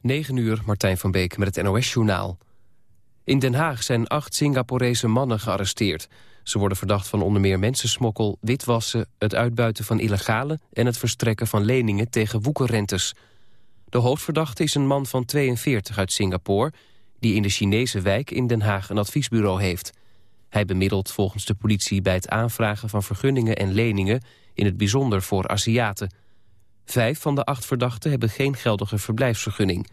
9 uur, Martijn van Beek met het NOS-journaal. In Den Haag zijn acht Singaporese mannen gearresteerd. Ze worden verdacht van onder meer mensensmokkel, witwassen... het uitbuiten van illegale en het verstrekken van leningen tegen woekerrentes. De hoofdverdachte is een man van 42 uit Singapore... die in de Chinese wijk in Den Haag een adviesbureau heeft. Hij bemiddelt volgens de politie bij het aanvragen van vergunningen en leningen... in het bijzonder voor Aziaten... Vijf van de acht verdachten hebben geen geldige verblijfsvergunning.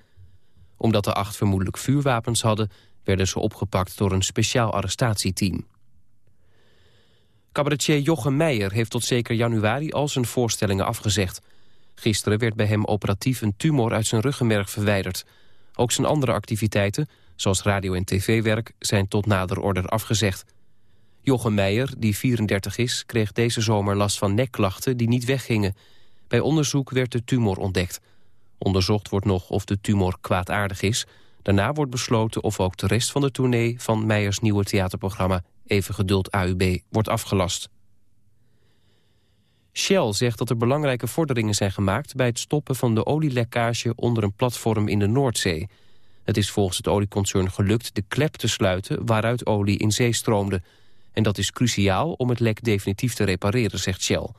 Omdat de acht vermoedelijk vuurwapens hadden... werden ze opgepakt door een speciaal arrestatieteam. Cabaretier Jochem Meijer heeft tot zeker januari al zijn voorstellingen afgezegd. Gisteren werd bij hem operatief een tumor uit zijn ruggenmerg verwijderd. Ook zijn andere activiteiten, zoals radio- en tv-werk, zijn tot nader order afgezegd. Jochem Meijer, die 34 is, kreeg deze zomer last van nekklachten die niet weggingen... Bij onderzoek werd de tumor ontdekt. Onderzocht wordt nog of de tumor kwaadaardig is. Daarna wordt besloten of ook de rest van de tournee... van Meijers nieuwe theaterprogramma Even Geduld AUB wordt afgelast. Shell zegt dat er belangrijke vorderingen zijn gemaakt... bij het stoppen van de olielekkage onder een platform in de Noordzee. Het is volgens het olieconcern gelukt de klep te sluiten... waaruit olie in zee stroomde. En dat is cruciaal om het lek definitief te repareren, zegt Shell.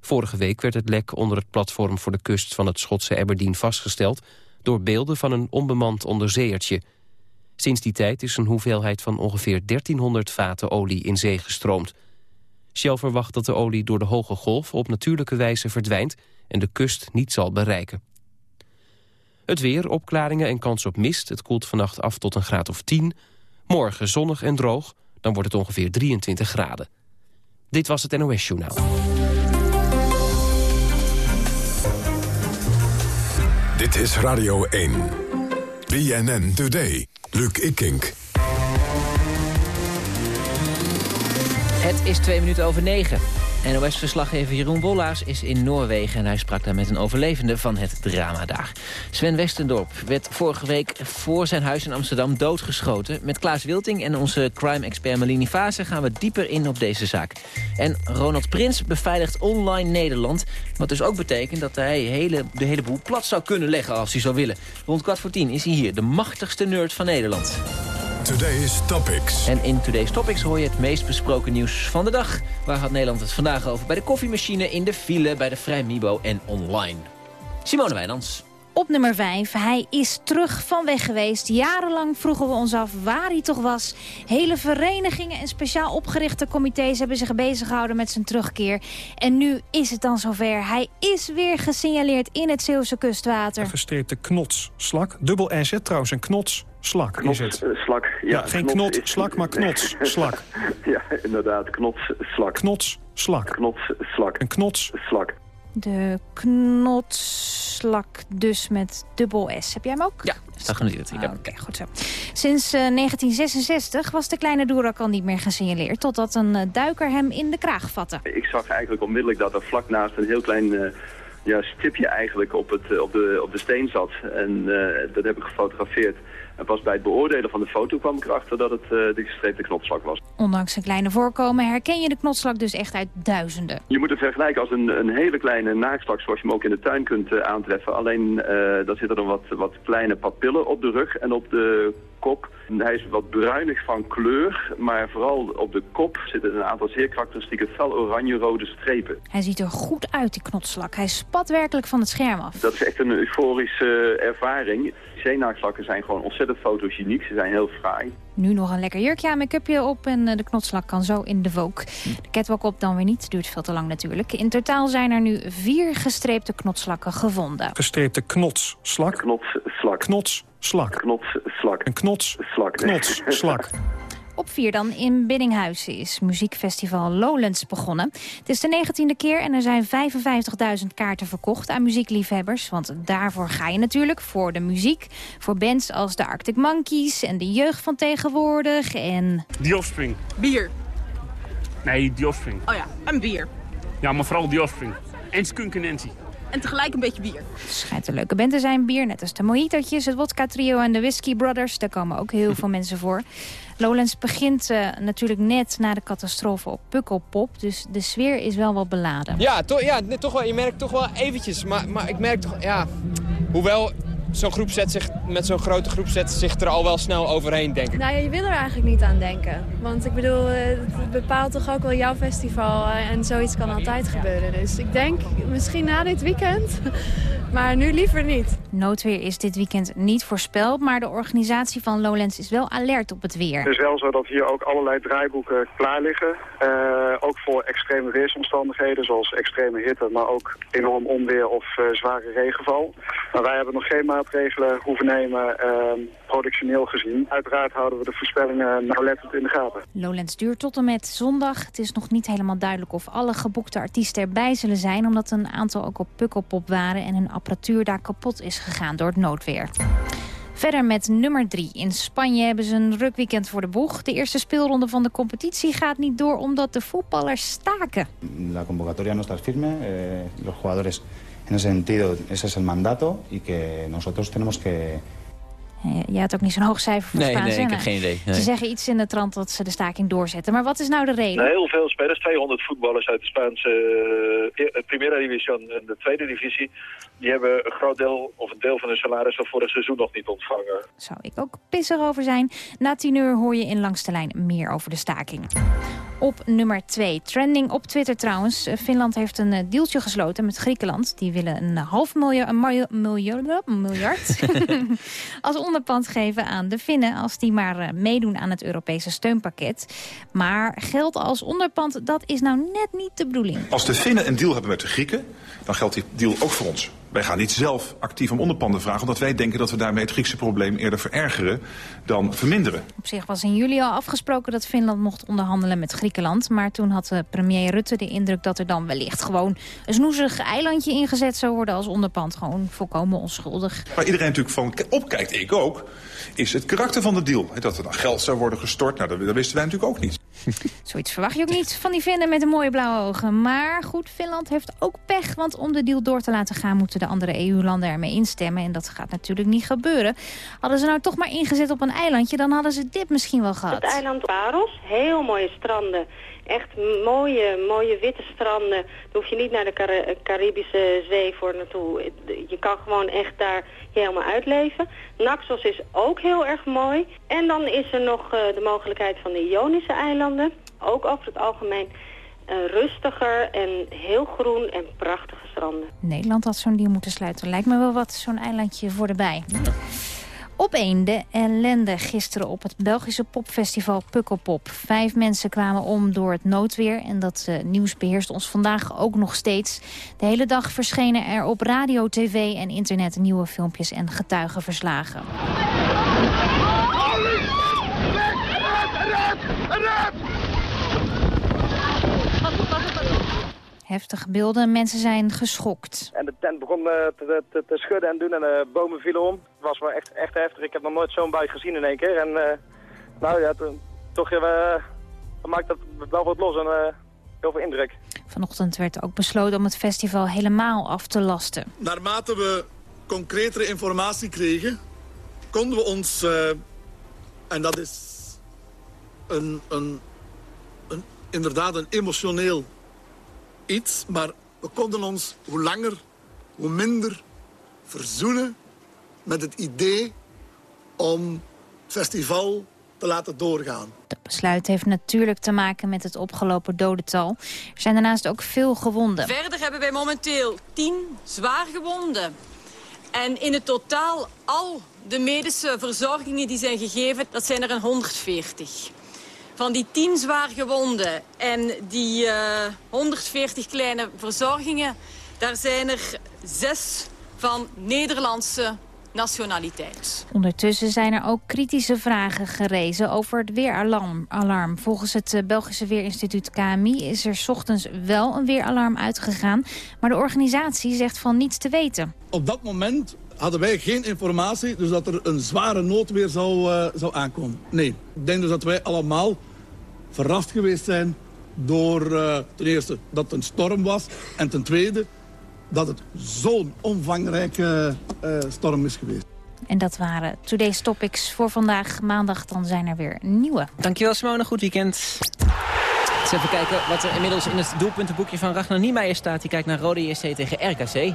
Vorige week werd het lek onder het platform voor de kust van het Schotse Aberdeen vastgesteld door beelden van een onbemand onderzeeërtje. Sinds die tijd is een hoeveelheid van ongeveer 1300 vaten olie in zee gestroomd. Shell verwacht dat de olie door de hoge golf op natuurlijke wijze verdwijnt en de kust niet zal bereiken. Het weer, opklaringen en kans op mist. Het koelt vannacht af tot een graad of 10. Morgen zonnig en droog, dan wordt het ongeveer 23 graden. Dit was het NOS Journaal. Dit is Radio 1. BNN Today. Luc Ikink. Het is twee minuten over negen. NOS-verslaggever Jeroen Wollaars is in Noorwegen... en hij sprak daar met een overlevende van het drama daar. Sven Westendorp werd vorige week voor zijn huis in Amsterdam doodgeschoten. Met Klaas Wilting en onze crime-expert Melini Vase gaan we dieper in op deze zaak. En Ronald Prins beveiligt online Nederland... wat dus ook betekent dat hij hele, de hele boel plat zou kunnen leggen als hij zou willen. Rond kwart voor tien is hij hier, de machtigste nerd van Nederland. Today's Topics. En in Today's Topics hoor je het meest besproken nieuws van de dag. Waar had Nederland het vandaag over? Bij de koffiemachine, in de file, bij de Vrijmibo en online. Simone Wijnands. Op nummer 5. Hij is terug van weg geweest. Jarenlang vroegen we ons af waar hij toch was. Hele verenigingen en speciaal opgerichte comité's hebben zich bezig gehouden met zijn terugkeer. En nu is het dan zover. Hij is weer gesignaleerd in het Zeeuwse kustwater. Een gestreepte knotsslak. Dubbel NZ trouwens, een knotsslak is het. Knots, slak, ja. Ja, geen knots knot, is- slak, maar knotsslak. ja, inderdaad, knotsslak. Knotsslak. Knotsslak. Een knots. Slak. De knotslak dus met dubbel S. Heb jij hem ook? Ja, staat genoteerd. Ik Ah, heb Oké, goed zo. Sinds eh, 1966 was de kleine Doerak al niet meer gesignaleerd... totdat een eh, duiker hem in de kraag vatte. Ik zag eigenlijk onmiddellijk dat er vlak naast een heel klein eh, ja, stipje eigenlijk op, het, eh, op, de, op de steen zat. En eh, dat heb ik gefotografeerd. En pas bij het beoordelen van de foto kwam ik erachter dat het eh, de gestreepte knotslak was. Ondanks zijn kleine voorkomen herken je de knotslak dus echt uit duizenden. Je moet het vergelijken als een, een hele kleine naaktslak zoals je hem ook in de tuin kunt eh, aantreffen. Alleen eh daar zitten dan wat, wat kleine papillen op de rug en op de kop. Hij is wat bruinig van kleur, maar vooral op de kop zitten een aantal zeer karakteristieke fel oranje-rode strepen. Hij ziet er goed uit, die knotslak. Hij spat werkelijk van het scherm af. Dat is echt een euforische eh, ervaring. Zeenaakslakken zijn gewoon ontzettend fotogeniek. Ze zijn heel fraai. Nu nog een lekker jurkje aan make-upje op en eh, de knotslak kan zo in de vogue. De catwalk op dan weer niet, duurt veel te lang natuurlijk. In totaal zijn er nu vier gestreepte knotslakken gevonden. Gestreepte knotsslak. Knotsslak. Knotsslak. Knotsslak. Een knotsslak. Slak. Knotsslak. Op vier dan in Biddinghuizen is muziekfestival Lowlands begonnen. Het is de 19e keer en er zijn 55.000 kaarten verkocht aan muziekliefhebbers. Want daarvoor ga je natuurlijk, voor de muziek. Voor bands als de Arctic Monkeys en de jeugd van tegenwoordig. En The Offspring. Bier. Nee, The Offspring. Oh ja, en bier. Ja, maar vooral The Offspring. En Skunk en Nancy. En tegelijk een beetje bier. het schijnt een leuke band te zijn. Bier, net als de Mojitootjes, het Wodka Trio en de Whiskey Brothers. Daar komen ook heel veel mensen voor. Lowlands begint eh, natuurlijk net na de catastrofe op Pukkelpop. Dus de sfeer is wel wat beladen. Ja, toch, ja toch wel, je merkt toch wel eventjes. Maar, maar ik merk toch, ja, hoewel zo'n groep zet zich, met zo'n grote groep zet zich er al wel snel overheen, denk ik. Nou ja, je wil er eigenlijk niet aan denken. Want ik bedoel, eh, het bepaalt toch ook wel jouw festival. eh, En zoiets kan altijd gebeuren. Dus ik denk misschien na dit weekend. Maar nu liever niet. Noodweer is dit weekend niet voorspeld, maar de organisatie van Lowlands is wel alert op het weer. Het is wel zo dat hier ook allerlei draaiboeken klaar liggen. Eh, ook voor extreme weersomstandigheden, zoals extreme hitte, maar ook enorm onweer of eh, zware regenval. Maar wij hebben nog geen maatregelen hoeven nemen, eh, productioneel gezien. Uiteraard houden we de voorspellingen nauwlettend in de gaten. Lowlands duurt tot en met zondag. Het is nog niet helemaal duidelijk of alle geboekte artiesten erbij zullen zijn... omdat een aantal ook op Pukkelpop waren en hun apparatuur daar kapot is gegaan door het noodweer. Verder met nummer 3. In Spanje hebben ze een rukweekend voor de boeg. De eerste speelronde van de competitie gaat niet door omdat de voetballers staken. La convocatoria no está firme, eh, los jugadores en ese sentido, ese es el mandato y que nosotros tenemos que... Eh, Jij had ook niet zo'n hoog cijfer voor Nee, Spaans, nee, ik heb geen idee. Nee. Ze zeggen iets in de trant dat ze de staking doorzetten. Maar wat is nou de reden? Heel veel spelers, 200 voetballers uit de Spaanse uh, Primera Division en de Tweede Divisie. Die hebben een groot deel of een deel van hun salaris van vorig seizoen nog niet ontvangen. Zou ik ook pissig over zijn. Na tien uur hoor je in Langs de Lijn meer over de staking. Op nummer 2. Trending op Twitter trouwens. Eh, Finland heeft een eh, deeltje gesloten met Griekenland. Die willen een half miljard, een miljo- miljard, miljard als onderpand geven aan de Finnen... als die maar eh, meedoen aan het Europese steunpakket. Maar geld als onderpand, dat is nou net niet de bedoeling. Als de Finnen een deal hebben met de Grieken, dan geldt die deal ook voor ons. Wij gaan niet zelf actief om onderpanden vragen... omdat wij denken dat we daarmee het Griekse probleem eerder verergeren dan verminderen. Op zich was in juli al afgesproken dat Finland mocht onderhandelen met Griekenland. Maar toen had eh, premier Rutte de indruk dat er dan wellicht gewoon een snoezig eilandje ingezet zou worden als onderpand. Gewoon volkomen onschuldig. Waar iedereen natuurlijk van opkijkt, ik ook, is het karakter van de deal. Dat er dan geld zou worden gestort, nou, dat, dat wisten wij natuurlijk ook niet. Zoiets verwacht je ook niet van die Finnen met de mooie blauwe ogen. Maar goed, Finland heeft ook pech, want om de deal door te laten gaan... moeten de andere EU-landen ermee instemmen. En dat gaat natuurlijk niet gebeuren. Hadden ze nou toch maar ingezet op een eilandje... dan hadden ze dit misschien wel gehad. Het eiland Paros, heel mooie stranden. Echt mooie, mooie witte stranden. Daar hoef je niet naar de Cari- Caribische Zee voor naartoe. Je kan gewoon echt daar je helemaal uitleven. Naxos is ook heel erg mooi. En dan is er nog eh, de mogelijkheid van de Ionische eilanden. Ook over het algemeen eh, rustiger en heel groen en prachtige stranden. Nederland had zo'n deal moeten sluiten. Lijkt me wel wat, zo'n eilandje voor de bij. Op één de ellende gisteren op het Belgische popfestival Pukkelpop. Vijf mensen kwamen om door het noodweer. En dat eh, nieuws beheerst ons vandaag ook nog steeds. De hele dag verschenen er op radio, tv en internet nieuwe filmpjes en getuigenverslagen. Heftige beelden, mensen zijn geschokt. En de tent begon eh, te, te, te schudden en doen en de bomen vielen om. Het was wel echt, echt heftig. Ik heb nog nooit zo'n bui gezien in één keer. En eh, nou ja, toen, toch uh, maakt dat wel wat los en uh, heel veel indruk. Vanochtend werd ook besloten om het festival helemaal af te lasten. Naarmate we concretere informatie kregen, konden we ons, uh, en dat is een, een, een, inderdaad een emotioneel iets, maar we konden ons hoe langer, hoe minder verzoenen met het idee om het festival te laten doorgaan. Het besluit heeft natuurlijk te maken met het opgelopen dodental. Er zijn daarnaast ook veel gewonden. Verder hebben wij momenteel 10 zwaar gewonden. En in het totaal al de medische verzorgingen die zijn gegeven, dat zijn er een 140. Van die 10 zwaar gewonden en die uh, 140 kleine verzorgingen... daar zijn er zes van Nederlandse nationaliteit. Ondertussen zijn er ook kritische vragen gerezen over het weeralarm. Alarm. Volgens het uh, Belgische Weerinstituut KMI is er 's ochtends wel een weeralarm uitgegaan... maar de organisatie zegt van niets te weten. Op dat moment hadden wij geen informatie, dus dat er een zware noodweer zou, uh, zou aankomen. Nee, ik denk dus dat wij allemaal verrast geweest zijn door uh, ten eerste dat het een storm was... en ten tweede dat het zo'n omvangrijke uh, storm is geweest. En dat waren Today's Topics voor vandaag. Maandag dan zijn er weer nieuwe. Dankjewel Simone, goed weekend. Eens even kijken wat er inmiddels in het doelpuntenboekje van Ragnar Niemeyer staat. Die kijkt naar Rode JC tegen RKC.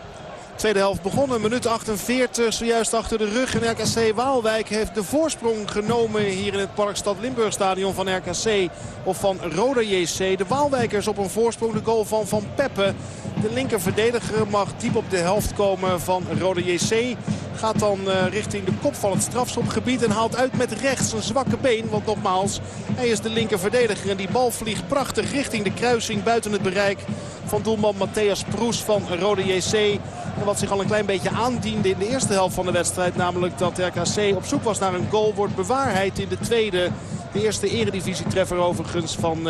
Tweede helft begonnen, minuut 48, zojuist achter de rug. En RKC Waalwijk heeft de voorsprong genomen hier in het Parkstad Limburg stadion van RKC of van Roda JC. De Waalwijkers op een voorsprong, de goal van Van Peppe. De linker verdediger mag diep op de helft komen van Roda JC. Gaat dan uh, richting de kop van het strafschopgebied en haalt uit met rechts een zwakke been. Want nogmaals, hij is de linker verdediger en die bal vliegt prachtig richting de kruising buiten het bereik van doelman Matthias Proes van Rode JC. Wat zich al een klein beetje aandiende in de eerste helft van de wedstrijd. Namelijk dat RKC op zoek was naar een goal. Wordt bewaarheid in de tweede. De eerste eredivisie-treffer overigens van uh,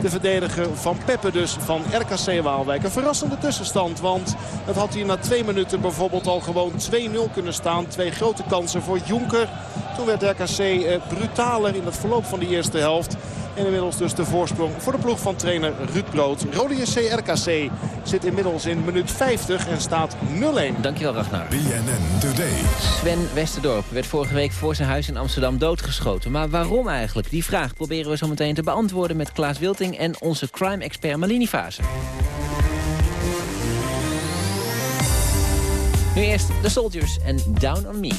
de verdediger van Peppe dus van RKC Waalwijk. Een verrassende tussenstand, want het had hier na twee minuten bijvoorbeeld al gewoon 2-0 kunnen staan. Twee grote kansen voor Jonker. Toen werd RKC uh, brutaler in het verloop van de eerste helft. En inmiddels dus de voorsprong voor de ploeg van trainer Ruud Brood. Rode JC RKC zit inmiddels in minuut 50 en staat 0-1. Dankjewel Ragnar. BNN Today. Sven Westerdorp werd vorige week voor zijn huis in Amsterdam doodgeschoten. Maar waarom eigenlijk? Die vraag proberen we zo meteen te beantwoorden met Klaas Wilting en onze crime-expert Malini Fase. Nu eerst The Soldiers en Down on Me.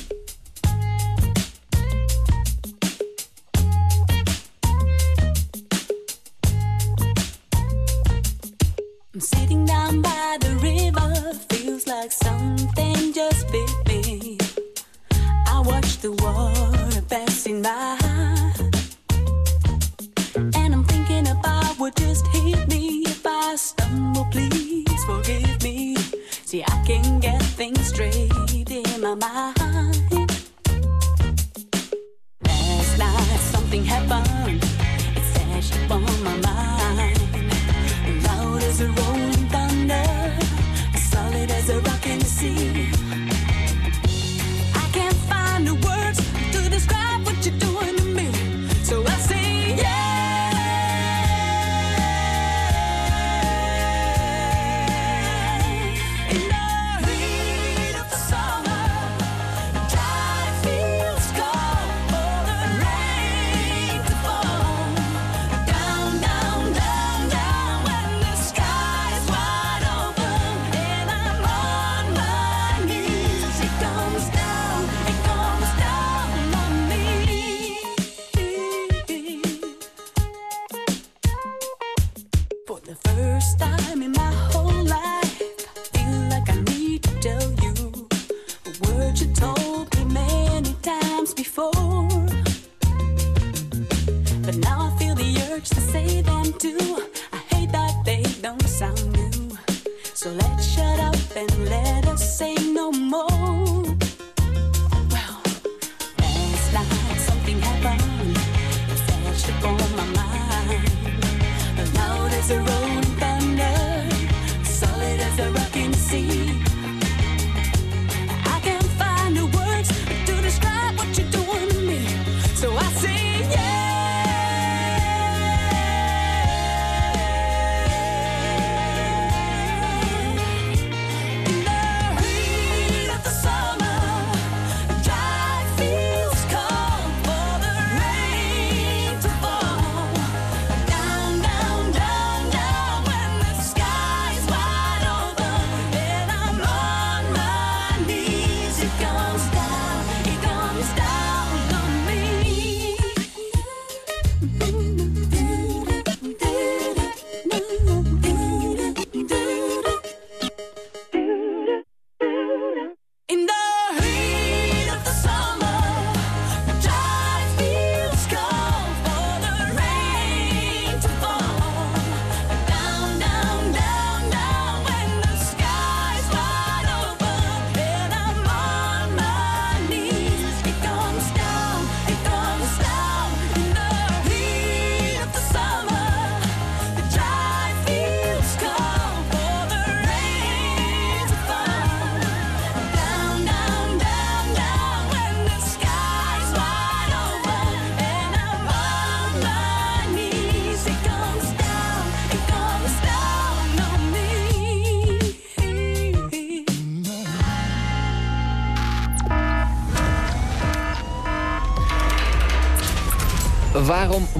Loud as a rolling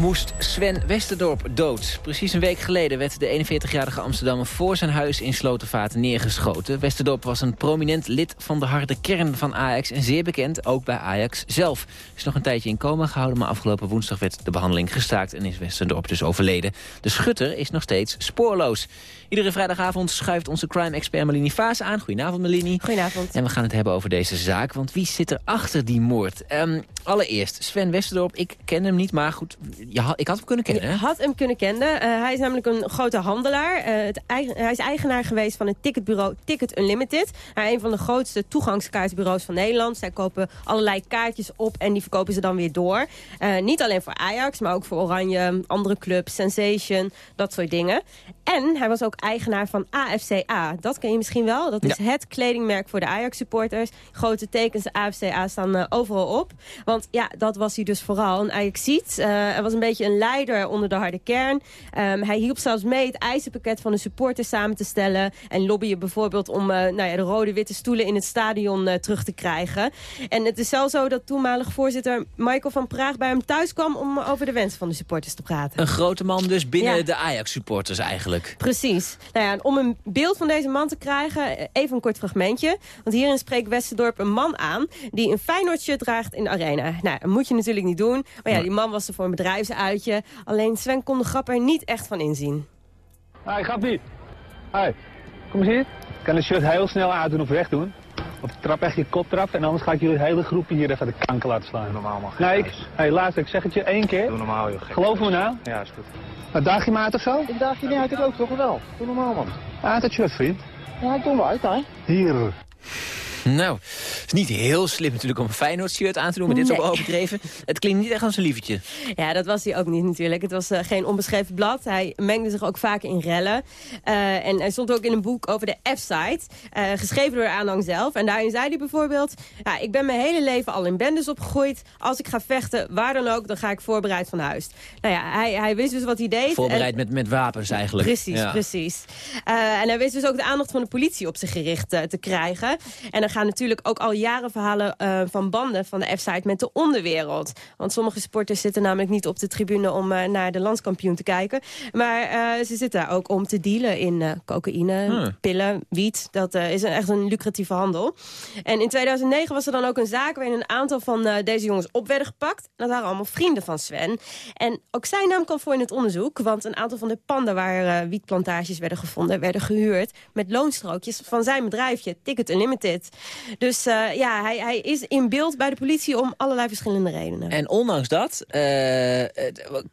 moest Sven Westerdorp dood? Precies een week geleden werd de 41-jarige Amsterdammer voor zijn huis in Slotervaart neergeschoten. Westerdorp was een prominent lid van de harde kern van Ajax en zeer bekend ook bij Ajax zelf. Is nog een tijdje in coma gehouden, maar afgelopen woensdag werd de behandeling gestaakt en is Westerdorp dus overleden. De schutter is nog steeds spoorloos. Iedere vrijdagavond schuift onze crime-expert Melini Vaas aan. Goedenavond Melini. Goedenavond. En we gaan het hebben over deze zaak, want wie zit er achter die moord? Ehm, allereerst, Sven Westerdorp, ik ken hem niet, maar goed, je had, ik had hem kunnen kennen. Je had hem kunnen kennen. Eh, hij is namelijk een grote handelaar. Eh, het hij is eigenaar geweest van het ticketbureau Ticket Unlimited. Hij is een van de grootste toegangskaartbureaus van Nederland. Zij kopen allerlei kaartjes op en die verkopen ze dan weer door. Eh, niet alleen voor Ajax, maar ook voor Oranje, andere clubs, Sensation, dat soort dingen. En hij was ook eigenaar van AFCA. Dat ken je misschien wel. Dat is het kledingmerk voor de Ajax-supporters. Grote tekens AFCA staan overal op. Want ja, dat was hij dus vooral. Een Ajaxiet. Eh hij was een beetje een leider onder de harde kern. Ehm, hij hielp zelfs mee het eisenpakket van de supporters samen te stellen. En lobbyen bijvoorbeeld om eh, nou ja, de rode-witte stoelen in het stadion eh, terug te krijgen. En het is zelfs zo dat toenmalig voorzitter Michael van Praag bij hem thuis kwam... om over de wensen van de supporters te praten. Een grote man dus binnen Ja. de Ajax-supporters eigenlijk. Precies. Nou ja, en om een beeld van deze man te krijgen, eh, even een kort fragmentje. Want hierin spreekt Westerdorp een man aan die een Feyenoord-shirt draagt in de arena. Nou, dat moet je natuurlijk niet doen. Maar ja, die man was er voor een bedrijfsuitje. Alleen Sven kon de grap er niet echt van inzien. Hé, Gappie. Hé, kom eens hier. Ik kan het shirt heel snel uitdoen of wegdoen. Of trap echt je kop trap en anders ga ik jullie hele groepje hier even de kanker laten slaan. normaal mag Nee, ik, hey, luister, ik zeg het je één keer. Doe normaal, joh. Geloof me nou. Ja, is goed. Maar daag je me uit of zo? Ik daag je niet uit, ik ook toch wel. Doe normaal, man. Uit het shirt, vriend. Ja, ik doe hem uit, hè. Hier. Nou, het is niet heel slim natuurlijk om een Feyenoord-shirt aan te doen, maar dit is ook overdreven. Het klinkt niet echt als een lievertje. Ja, dat was hij ook niet natuurlijk. Het was eh, geen onbeschreven blad. Hij mengde zich ook vaak in rellen. Eh, en hij stond ook in een boek over de F-site. eh, geschreven door de aanhang zelf. En daarin zei hij bijvoorbeeld... Ja, ik ben mijn hele leven al in bendes opgegroeid. Als ik ga vechten, waar dan ook, dan ga ik voorbereid van huis. Nou ja, hij, hij wist dus wat hij deed. Voorbereid En- met, met wapens eigenlijk. Precies, Ja. precies. En hij wist dus ook de aandacht van de politie op zich gericht te krijgen. En er gaan natuurlijk ook al jaren verhalen eh, van banden van de F-site met de onderwereld. Want sommige sporters zitten namelijk niet op de tribune om eh, naar de landskampioen te kijken. Maar eh, ze zitten daar ook om te dealen in cocaïne, Hmm. pillen, wiet. Dat is een, echt een lucratieve handel. En in 2009 was er dan ook een zaak waarin een aantal van deze jongens op werden gepakt. Dat waren allemaal vrienden van Sven. En ook zijn naam kwam voor in het onderzoek. Want een aantal van de panden waar wietplantages werden gevonden... werden gehuurd met loonstrookjes van zijn bedrijfje, Ticket Unlimited. Dus eh, ja, hij, hij is in beeld bij de politie om allerlei verschillende redenen. En ondanks dat eh,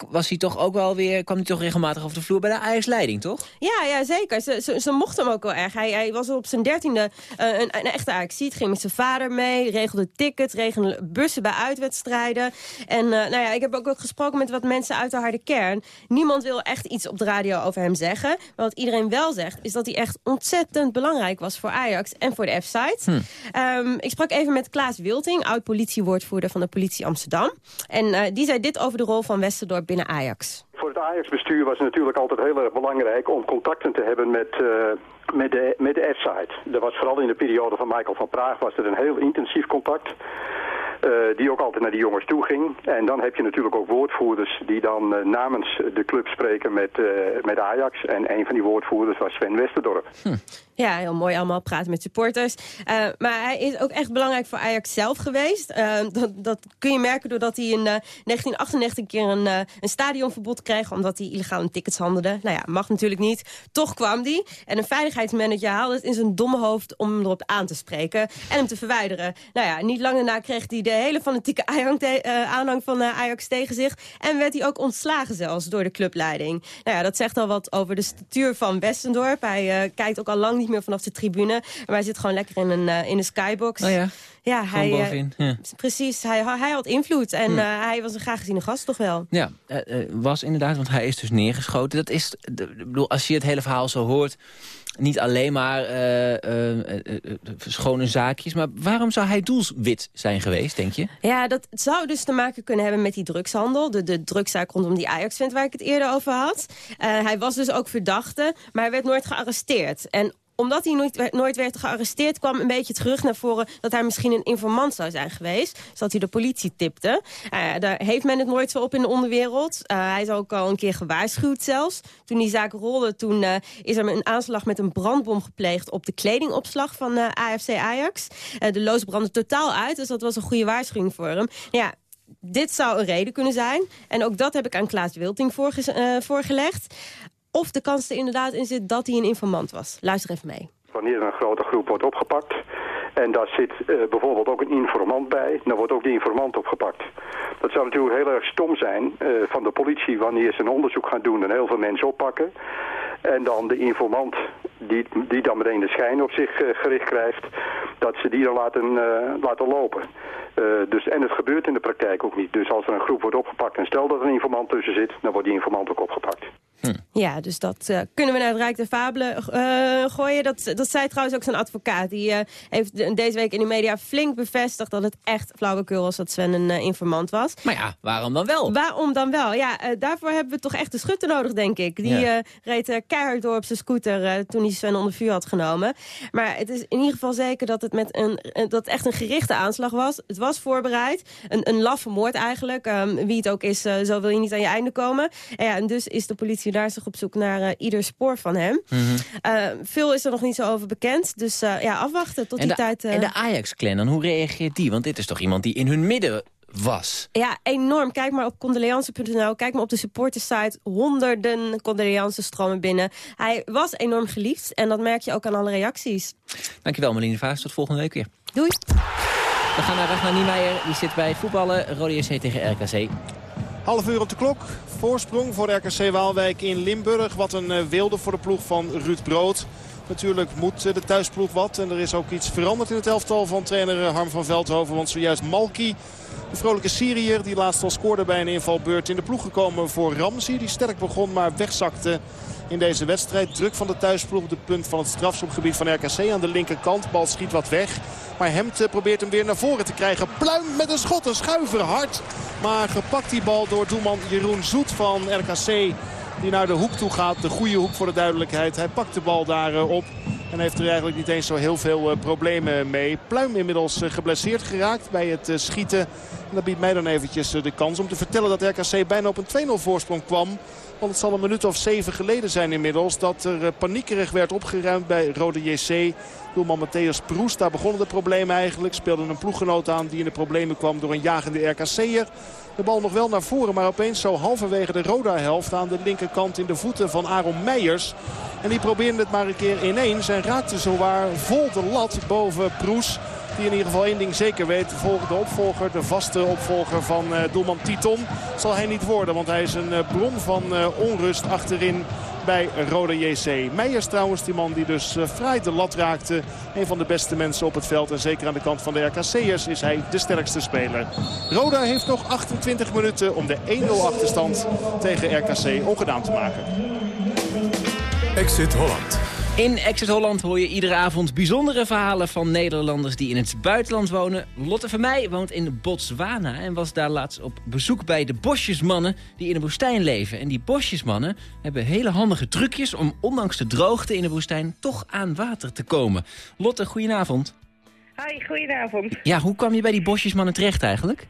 was hij toch ook wel weer, kwam hij toch regelmatig over de vloer bij de Ajax-leiding, toch? Ja, ja zeker. Ze, ze, ze mochten hem ook wel erg. Hij, hij was op zijn dertiende eh, een, een echte Ajaxiet. Ging met zijn vader mee, regelde tickets, regelde bussen bij uitwedstrijden. En nou ja, ik heb ook, ook gesproken met wat mensen uit de harde kern. Niemand wil echt iets op de radio over hem zeggen. Maar wat iedereen wel zegt, is dat hij echt ontzettend belangrijk was voor Ajax en voor de F-site. Hm. Ehm, ik sprak even met Klaas Wilting, oud-politiewoordvoerder van de politie Amsterdam. En eh, die zei dit over de rol van Westerdorp binnen Ajax. Voor het Ajax-bestuur was het natuurlijk altijd heel erg belangrijk om contacten te hebben met, eh, met de, met de F-site. Er was vooral in de periode van Michael van Praag was er een heel intensief contact. eh, die ook altijd naar die jongens toe ging. En dan heb je natuurlijk ook woordvoerders die dan namens de club spreken met, eh, met Ajax. En een van die woordvoerders was Sven Westerdorp. Ja, heel mooi allemaal praten met supporters. Eh, maar hij is ook echt belangrijk voor Ajax zelf geweest. Eh, dat, dat kun je merken doordat hij in eh, 1998 een keer een, eh, een stadionverbod kreeg... omdat hij illegaal in tickets handelde. Nou ja, mag natuurlijk niet. Toch kwam hij. En een veiligheidsmanager haalde het in zijn domme hoofd om hem erop aan te spreken... en hem te verwijderen. Nou ja, niet lang daarna kreeg hij de hele fanatieke eh, aanhang van eh, Ajax tegen zich... en werd hij ook ontslagen zelfs door de clubleiding. Nou ja, dat zegt al wat over de statuur van Westendorp. Hij eh, kijkt ook al lang niet meer vanaf de tribune. Maar hij zit gewoon lekker in een, eh, in een skybox. Oh ja? Ja, Gewoon hij, eh, bovenin, ja. precies. Hij, hij had invloed en eh, hij was een graag geziene gast toch wel. Ja, was inderdaad, want hij is dus neergeschoten. Dat is, de- ik bedoel, als je het hele verhaal zo hoort... niet alleen maar schone zaakjes... maar waarom zou hij doelswit zijn geweest, denk je? Ja, dat zou dus te maken kunnen hebben met die drugshandel. De, de drugszaak rondom die Ajax-vent waar ik het eerder over had. Hij was dus ook verdachte, maar hij werd nooit gearresteerd. En omdat hij nooit, nooit werd gearresteerd... kwam een beetje terug naar voren dat hij misschien een informant zou zijn geweest. Dus dat hij de politie tipte. Eh, daar heeft men het nooit zo op in de onderwereld. Eh, hij is ook al een keer gewaarschuwd zelfs. Toen die zaak rolde, toen eh, is er een aanslag met een brandbom gepleegd... op de kledingopslag van AFC Ajax. De loos brandde totaal uit, dus dat was een goede waarschuwing voor hem. Ja, dit zou een reden kunnen zijn. En ook dat heb ik aan Klaas Wilting voorge- voorgelegd. Of de kans er inderdaad in zit dat hij een informant was. Luister even mee. Wanneer er een grote groep wordt opgepakt en daar zit eh, bijvoorbeeld ook een informant bij, dan wordt ook die informant opgepakt. Dat zou natuurlijk heel erg stom zijn eh, van de politie wanneer ze een onderzoek gaan doen en heel veel mensen oppakken. En dan de informant die, die dan meteen de schijn op zich eh, gericht krijgt, dat ze die dan laten, laten lopen. Dus, en het gebeurt in de praktijk ook niet. Dus als er een groep wordt opgepakt en stel dat er een informant tussen zit, dan wordt die informant ook opgepakt. Ja, dus dat eh, kunnen we naar het Rijk der Fabelen eh, gooien. Dat, dat zei trouwens ook zijn advocaat. Die eh, heeft de- deze week in de media flink bevestigd dat het echt flauwekul was dat Sven een informant was. Maar ja, waarom dan wel? Waarom dan wel? Ja, daarvoor hebben we toch echt de schutter nodig, denk ik. Die Ja. reed keihard door op zijn scooter toen hij Sven onder vuur had genomen. Maar het is in ieder geval zeker dat het, met een, dat echt een gerichte aanslag was. Het was voorbereid. Een, een laffe moord eigenlijk. Ehm, wie het ook is, zo wil je niet aan je einde komen. En, ja, en dus is de politie daar zich op zoek naar eh, ieder spoor van hem. Eh, veel is er nog niet zo over bekend. Dus eh, ja, afwachten tot En die de, tijd... eh, en de Ajax-clan, dan hoe reageert die? Want dit is toch iemand die in hun midden was? Ja, enorm. Kijk maar op condoleance.nl. Kijk maar op de supportersite. Honderden condoleances stromen binnen. Hij was enorm geliefd. En dat merk je ook aan alle reacties. Dankjewel, Marlene Vaas. Tot volgende week weer. Doei. We gaan naar Ragnar Niemeyer. Die zit bij voetballen. Rode JC tegen RKC. Half uur op de klok. Voorsprong voor RKC Waalwijk in Limburg. Wat een eh, wilde voor de ploeg van Ruud Brood. Natuurlijk moet de thuisploeg wat. En er is ook iets veranderd in het elftal van trainer eh, Harm van Veldhoven. Want zojuist Malki, de vrolijke Syriër die laatst al scoorde bij een invalbeurt in de ploeg gekomen voor Ramsey. Die sterk begon maar wegzakte in deze wedstrijd. Druk van de thuisploeg op de punt van het strafschopgebied van RKC aan de linkerkant. Bal schiet wat weg. Maar Hemd eh, probeert hem weer naar voren te krijgen. Pluim met een schot, een schuiver hard. Maar gepakt die bal door doelman Jeroen Zoet van RKC. Die naar de hoek toe gaat. De goede hoek voor de duidelijkheid. Hij pakt de bal daar eh, op. En heeft er eigenlijk niet eens zo heel veel eh, problemen mee. Pluim inmiddels eh, geblesseerd geraakt bij het schieten. En dat biedt mij dan eventjes de kans om te vertellen dat RKC bijna op een 2-0 voorsprong kwam. Want het zal een minuut of zeven geleden zijn inmiddels dat er eh, paniekerig werd opgeruimd bij Rode JC. Doelman Matthäus Proest, daar begonnen de problemen eigenlijk. Speelde een ploeggenoot aan die in de problemen kwam door een jagende RKC'er. De bal nog wel naar voren, maar opeens zo halverwege de Roda-helft aan de linkerkant in de voeten van Aaron Meijers. En die probeerde het maar een keer ineens en raakte zowaar vol de lat boven Proes. Die in ieder geval één ding zeker weet. De opvolger, de vaste opvolger van eh, doelman Titon. Zal hij niet worden, want hij is een eh, bron van eh, onrust achterin bij Rode JC. Meijers trouwens, die man die dus fraai de lat raakte. Een van de beste mensen op het veld. En zeker aan de kant van de RKC'ers is hij de sterkste speler. Roda heeft nog 28 minuten om de 1-0 achterstand tegen RKC ongedaan te maken. Exit Holland. In Exit Holland hoor je iedere avond bijzondere verhalen van Nederlanders die in het buitenland wonen. Lotte Vermeij woont in Botswana en was daar laatst op bezoek bij de bosjesmannen die in de woestijn leven. En die bosjesmannen hebben hele handige trucjes om ondanks de droogte in de woestijn toch aan water te komen. Lotte, goedenavond. Hi, goedenavond. Ja, hoe kwam je bij die bosjesmannen terecht eigenlijk?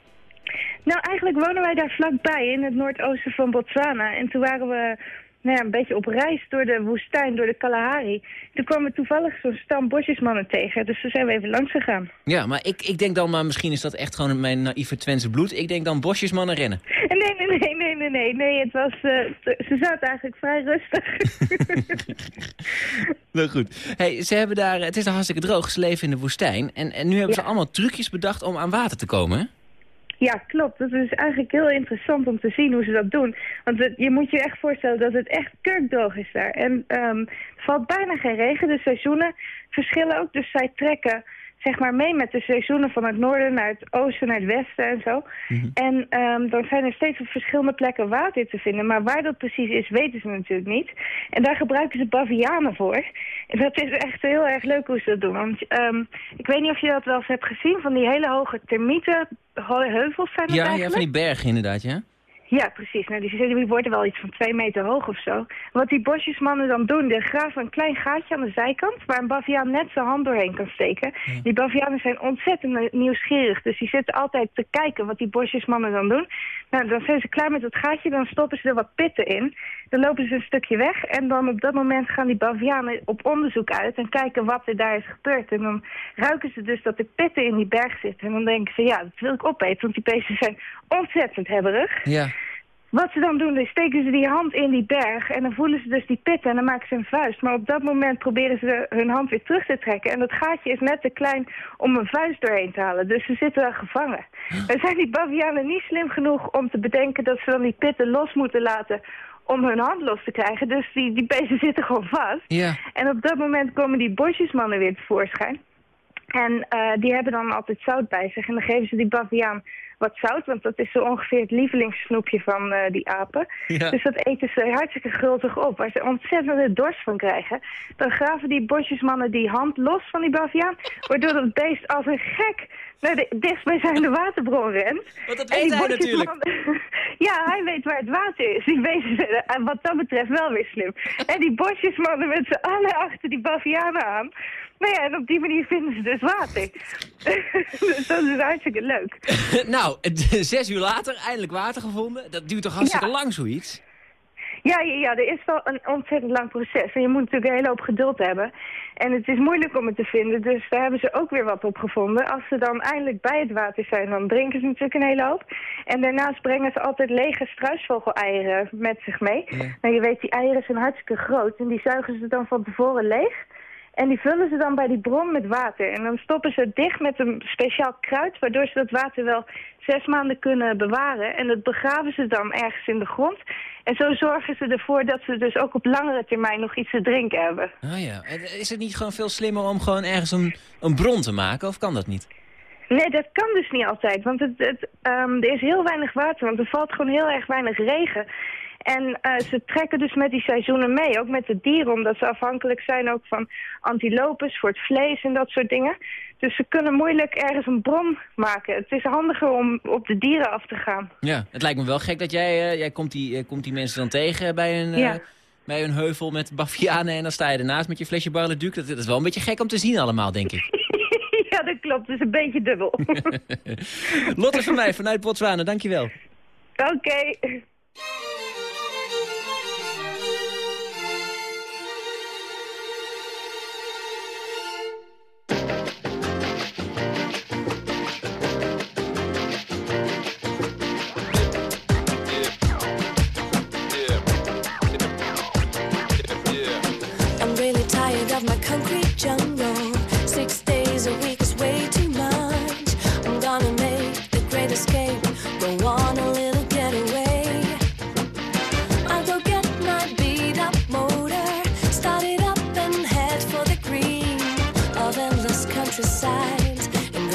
Nou, eigenlijk wonen wij daar vlakbij in het noordoosten van Botswana. En toen waren we nou ja, een beetje op reis door de woestijn, door de Kalahari. Toen kwamen we toevallig zo'n stam bosjesmannen tegen. Dus toen zijn we even langs gegaan. Ja, maar ik, ik denk dan, maar misschien is dat echt gewoon mijn naïeve Twentse bloed. Ik denk dan bosjesmannen rennen. En nee, nee, nee, nee, nee, nee, nee. Het was, eh, ze ze zaten eigenlijk vrij rustig. Nou goed. Hey, ze hebben daar, het is daar hartstikke droog, ze leven in de woestijn. En, en nu hebben ze allemaal trucjes bedacht om aan water te komen, hè? Ja, klopt. Dat is eigenlijk heel interessant om te zien hoe ze dat doen. Want het- je moet je echt voorstellen dat het echt kurkdroog is daar. En er valt bijna geen regen. De seizoenen verschillen ook. Dus zij trekken zeg maar mee met de seizoenen van het noorden naar het oosten, naar het westen en zo. En ehm, dan zijn er steeds op verschillende plekken water te vinden. Maar waar dat precies is, weten ze natuurlijk niet. En daar gebruiken ze bavianen voor. En dat is echt heel erg leuk hoe ze dat doen. Want ehm, ik weet niet of je dat wel eens hebt gezien, van die hele hoge termieten, heuvels zijn dat Ja, ja, eigenlijk. van die bergen inderdaad, ja. Ja, precies. Nou, die, die worden wel iets van twee meter hoog of zo. Wat die bosjesmannen dan doen, die graven een klein gaatje aan de zijkant... waar een baviaan net zijn hand doorheen kan steken. Die bavianen zijn ontzettend nieuwsgierig. Dus die zitten altijd te kijken wat die bosjesmannen dan doen. Nou, dan zijn ze klaar met het gaatje, dan stoppen ze er wat pitten in. Dan lopen ze een stukje weg en dan op dat moment gaan die bavianen op onderzoek uit... en kijken wat er daar is gebeurd. En dan ruiken ze dus dat er pitten in die berg zitten. En dan denken ze, ja, dat wil ik opeten, want die beesten zijn ontzettend hebberig. Ja. Wat ze dan doen, is steken ze die hand in die berg en dan voelen ze dus die pitten en dan maken ze een vuist. Maar op dat moment proberen ze hun hand weer terug te trekken. En dat gaatje is net te klein om een vuist doorheen te halen. Dus ze zitten daar gevangen. Dan zijn die bavianen niet slim genoeg om te bedenken dat ze dan die pitten los moeten laten om hun hand los te krijgen. Dus die, die beesten zitten gewoon vast. Ja. En op dat moment komen die bosjesmannen weer tevoorschijn. En eh, die hebben dan altijd zout bij zich. En dan geven ze die baviaan wat zout, want dat is zo ongeveer het lievelingssnoepje van eh, die apen. Ja. Dus dat eten ze hartstikke gulzig op, waar ze ontzettende dorst van krijgen. Dan graven die bosjesmannen die hand los van die baviaan, waardoor dat beest als een gek naar de dichtstbijzijnde waterbron rent. Want dat weet hij bosjesmannen- ja, hij weet waar het water is. Die zijn en wat dat betreft wel weer slim. En die bosjesmannen met z'n allen achter die bavianen aan. Nou ja, en op die manier vinden ze dus water. dus dat is hartstikke leuk. nou, zes uur later, eindelijk water gevonden. Dat duurt toch hartstikke Ja. lang, zoiets? Ja, ja, ja, er is wel een ontzettend lang proces. En je moet natuurlijk een hele hoop geduld hebben. En het is moeilijk om het te vinden, dus daar hebben ze ook weer wat op gevonden. Als ze dan eindelijk bij het water zijn, dan drinken ze natuurlijk een hele hoop. En daarnaast brengen ze altijd lege struisvogeleieren met zich mee. Nou, je weet, die eieren zijn hartstikke groot en die zuigen ze dan van tevoren leeg. En die vullen ze dan bij die bron met water. En dan stoppen ze het dicht met een speciaal kruid... waardoor ze dat water wel zes maanden kunnen bewaren. En dat begraven ze dan ergens in de grond. En zo zorgen ze ervoor dat ze dus ook op langere termijn nog iets te drinken hebben. Ah ja. Is het niet gewoon veel slimmer om gewoon ergens een, een bron te maken? Of kan dat niet? Nee, dat kan dus niet altijd. Want het, het, ehm, er is heel weinig water, want er valt gewoon heel erg weinig regen. En eh, ze trekken dus met die seizoenen mee, ook met de dieren, omdat ze afhankelijk zijn ook van antilopes voor het vlees en dat soort dingen. Dus ze kunnen moeilijk ergens een bron maken. Het is handiger om op de dieren af te gaan. Ja, het lijkt me wel gek dat jij, eh, jij komt, die, eh, komt die mensen dan tegen bij een, Ja. bij een heuvel met bavianen en dan sta je ernaast met je flesje Barleduc. Dat, dat is wel een beetje gek om te zien allemaal, denk ik. ja, dat klopt. Het is een beetje dubbel. Lotte van mij vanuit Botswana, dankjewel. Oké.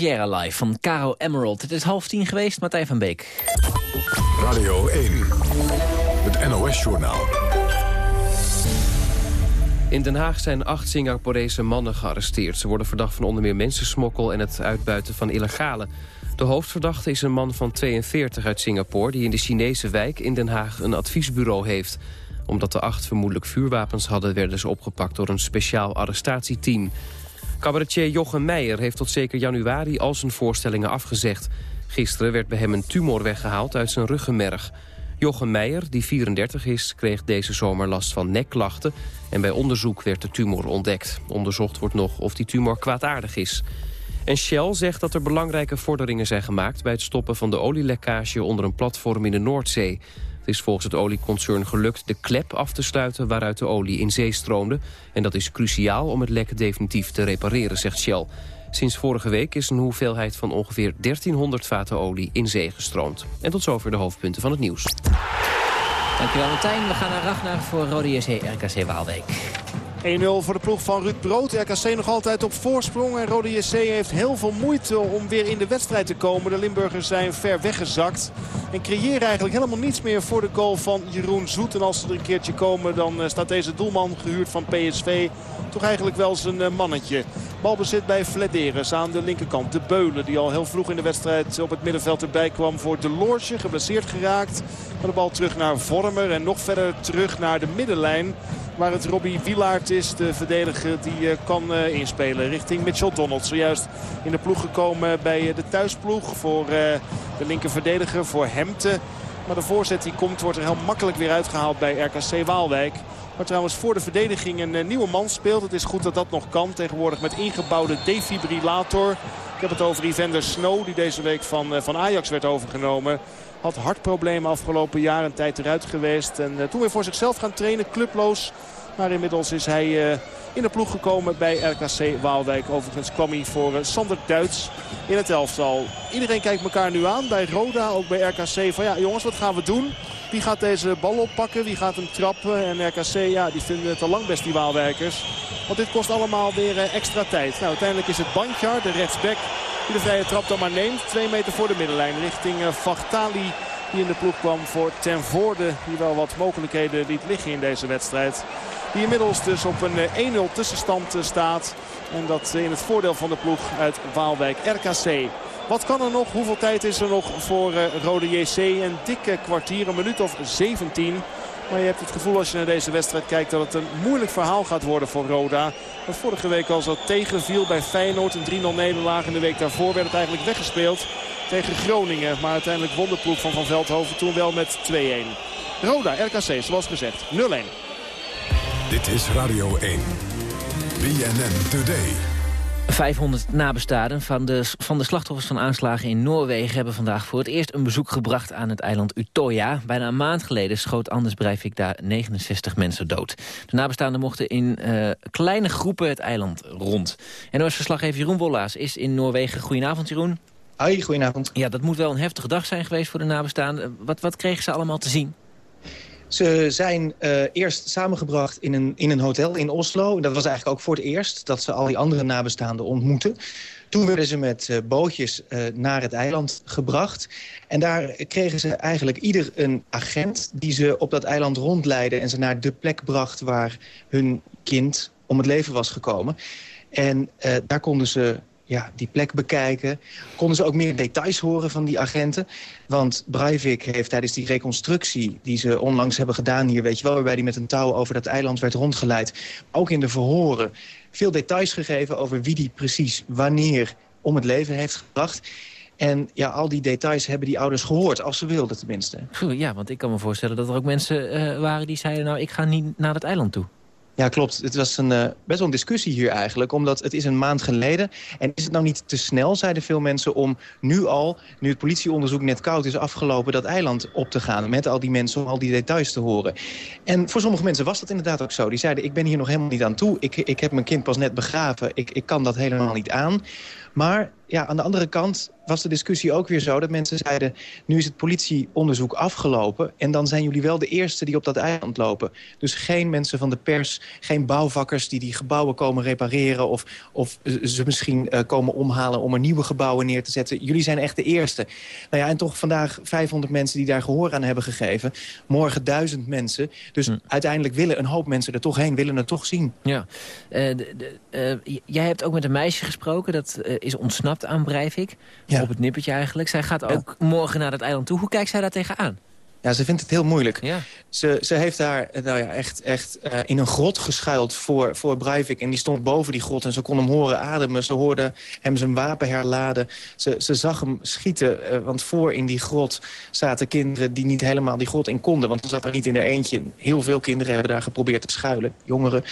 Riviera Live van Caro Emerald. Het is half tien geweest, Martijn van Beek. Radio 1, het NOS-journaal. In Den Haag zijn acht Singaporese mannen gearresteerd. Ze worden verdacht van onder meer mensensmokkel en het uitbuiten van illegale. De hoofdverdachte is een man van 42 uit Singapore... die in de Chinese wijk in Den Haag een adviesbureau heeft. Omdat de acht vermoedelijk vuurwapens hadden... werden ze opgepakt door een speciaal arrestatieteam. Cabaretier Jochem Meijer heeft tot zeker januari al zijn voorstellingen afgezegd. Gisteren werd bij hem een tumor weggehaald uit zijn ruggenmerg. Jochem Meijer, die 34 is, kreeg deze zomer last van nekklachten... en bij onderzoek werd de tumor ontdekt. Onderzocht wordt nog of die tumor kwaadaardig is. En Shell zegt dat er belangrijke vorderingen zijn gemaakt... bij het stoppen van de olielekkage onder een platform in de Noordzee. Is volgens het olieconcern gelukt de klep af te sluiten... waaruit de olie in zee stroomde. En dat is cruciaal om het lek definitief te repareren, zegt Shell. Sinds vorige week is een hoeveelheid van ongeveer 1300 vaten olie in zee gestroomd. En tot zover de hoofdpunten van het nieuws. Dankjewel Martijn. We gaan naar Ragnar voor Rode JC RKC Waalwijk. 1-0 voor de ploeg van Ruud Brood. RKC nog altijd op voorsprong. En Rode JC heeft heel veel moeite om weer in de wedstrijd te komen. De Limburgers zijn ver weggezakt. En creëren eigenlijk helemaal niets meer voor de goal van Jeroen Zoet. En als ze er een keertje komen dan eh, staat deze doelman gehuurd van PSV toch eigenlijk wel zijn eh, mannetje. Balbezit bij Flederis aan de linkerkant. De Beulen die al heel vroeg in de wedstrijd op het middenveld erbij kwam voor De Loortje. Geblesseerd geraakt. Maar de bal terug naar Vormer en nog verder terug naar de middenlijn. Waar het Robbie Wilaert is, de verdediger die eh, kan eh, inspelen richting Mitchell Donald. Zojuist in de ploeg gekomen bij de thuisploeg voor de linker verdediger, voor Hemte. Maar de voorzet die komt wordt er heel makkelijk weer uitgehaald bij RKC Waalwijk. Waar trouwens voor de verdediging een nieuwe man speelt. Het is goed dat dat nog kan. Tegenwoordig met ingebouwde defibrillator. Ik heb het over Evander Snow die deze week van, van Ajax werd overgenomen. Had hartproblemen afgelopen jaar een tijd eruit geweest. En uh, toen weer voor zichzelf gaan trainen, clubloos. Maar inmiddels is hij uh, in de ploeg gekomen bij RKC Waalwijk. Overigens kwam hij voor uh, Sander Duits in het elftal. Iedereen kijkt elkaar nu aan bij Roda, ook bij RKC. Van ja jongens, wat gaan we doen? Wie gaat deze bal oppakken? Wie gaat hem trappen? En RKC, ja, die vinden het al lang best, die Waalwijkers. Want dit kost allemaal weer extra tijd. Nou, uiteindelijk is het Bandjar, de rechtsback, die de vrije trap dan maar neemt. Twee meter voor de middenlijn richting Vachtali. Die in de ploeg kwam voor Ten Voorde. Die wel wat mogelijkheden liet liggen in deze wedstrijd. Die inmiddels dus op een 1-0 tussenstand staat. En dat in het voordeel van de ploeg uit Waalwijk RKC. Wat kan er nog? Hoeveel tijd is er nog voor Rode JC? Een dikke kwartier, een minuut of 17. Maar je hebt het gevoel als je naar deze wedstrijd kijkt dat het een moeilijk verhaal gaat worden voor Roda. Dat vorige week al zo tegenviel bij Feyenoord. Een 3-0 nederlaag in de week daarvoor werd het eigenlijk weggespeeld tegen Groningen. Maar uiteindelijk won de ploeg van Van Veldhoven toen wel met 2-1. Roda, RKC, zoals gezegd, 0-1. Dit is Radio 1. BNN Today. 500 nabestaanden van de, van de slachtoffers van aanslagen in Noorwegen... hebben vandaag voor het eerst een bezoek gebracht aan het eiland Utoya. Bijna een maand geleden schoot Anders Breivik daar 69 mensen dood. De nabestaanden mochten in uh, kleine groepen het eiland rond. En ons verslaggever Jeroen Wollaas is in Noorwegen. Goedenavond, Jeroen. Hoi, goedenavond. Ja, dat moet wel een heftige dag zijn geweest voor de nabestaanden. Wat, wat kregen ze allemaal te zien? Ze zijn uh, eerst samengebracht in een, in een hotel in Oslo. Dat was eigenlijk ook voor het eerst dat ze al die andere nabestaanden ontmoeten. Toen werden ze met uh, bootjes uh, naar het eiland gebracht. En daar kregen ze eigenlijk ieder een agent... die ze op dat eiland rondleidde en ze naar de plek bracht... waar hun kind om het leven was gekomen. En daar konden ze ja, die plek bekijken. Konden ze ook meer details horen van die agenten. Want Breivik heeft tijdens die reconstructie die ze onlangs hebben gedaan hier... weet je wel, waarbij hij met een touw over dat eiland werd rondgeleid... ook in de verhoren veel details gegeven over wie die precies wanneer om het leven heeft gebracht... En ja, al die details hebben die ouders gehoord, als ze wilden tenminste. Ja, want ik kan me voorstellen dat er ook mensen uh, waren die zeiden... nou, ik ga niet naar het eiland toe. Ja, klopt. Het was een, uh, best wel een discussie hier eigenlijk. Omdat het is een maand geleden. En is het nou niet te snel, zeiden veel mensen, om nu al... nu het politieonderzoek net koud is afgelopen... dat eiland op te gaan met al die mensen om al die details te horen. En voor sommige mensen was dat inderdaad ook zo. Die zeiden, ik ben hier nog helemaal niet aan toe. Ik, ik heb mijn kind pas net begraven. Ik, ik kan dat helemaal niet aan. Maar ja, aan de andere kant was de discussie ook weer zo... dat mensen zeiden, nu is het politieonderzoek afgelopen... en dan zijn jullie wel de eerste die op dat eiland lopen. Dus geen mensen van de pers, geen bouwvakkers... die die gebouwen komen repareren... of, of ze misschien uh, komen omhalen om er nieuwe gebouwen neer te zetten. Jullie zijn echt de eerste. Nou ja, en toch vandaag 500 mensen die daar gehoor aan hebben gegeven. Morgen duizend mensen. Dus hm. uiteindelijk willen een hoop mensen er toch heen, willen het toch zien. Ja. Uh, de, de, uh, jij hebt ook met een meisje gesproken, dat is ontsnapt aan Breivik. Ja. Op het nippertje eigenlijk. Zij gaat ook morgen naar het eiland toe. Hoe kijkt zij daar tegenaan? Ja, ze vindt het heel moeilijk. Ja. Ze, ze heeft daar nou ja, echt, echt uh, in een grot geschuild voor, voor Breivik. En die stond boven die grot en ze kon hem horen ademen. Ze hoorde hem zijn wapen herladen. Ze, ze zag hem schieten, uh, want voor in die grot zaten kinderen... die niet helemaal die grot in konden. Want ze zat er niet in haar eentje. Heel veel kinderen hebben daar geprobeerd te schuilen, jongeren.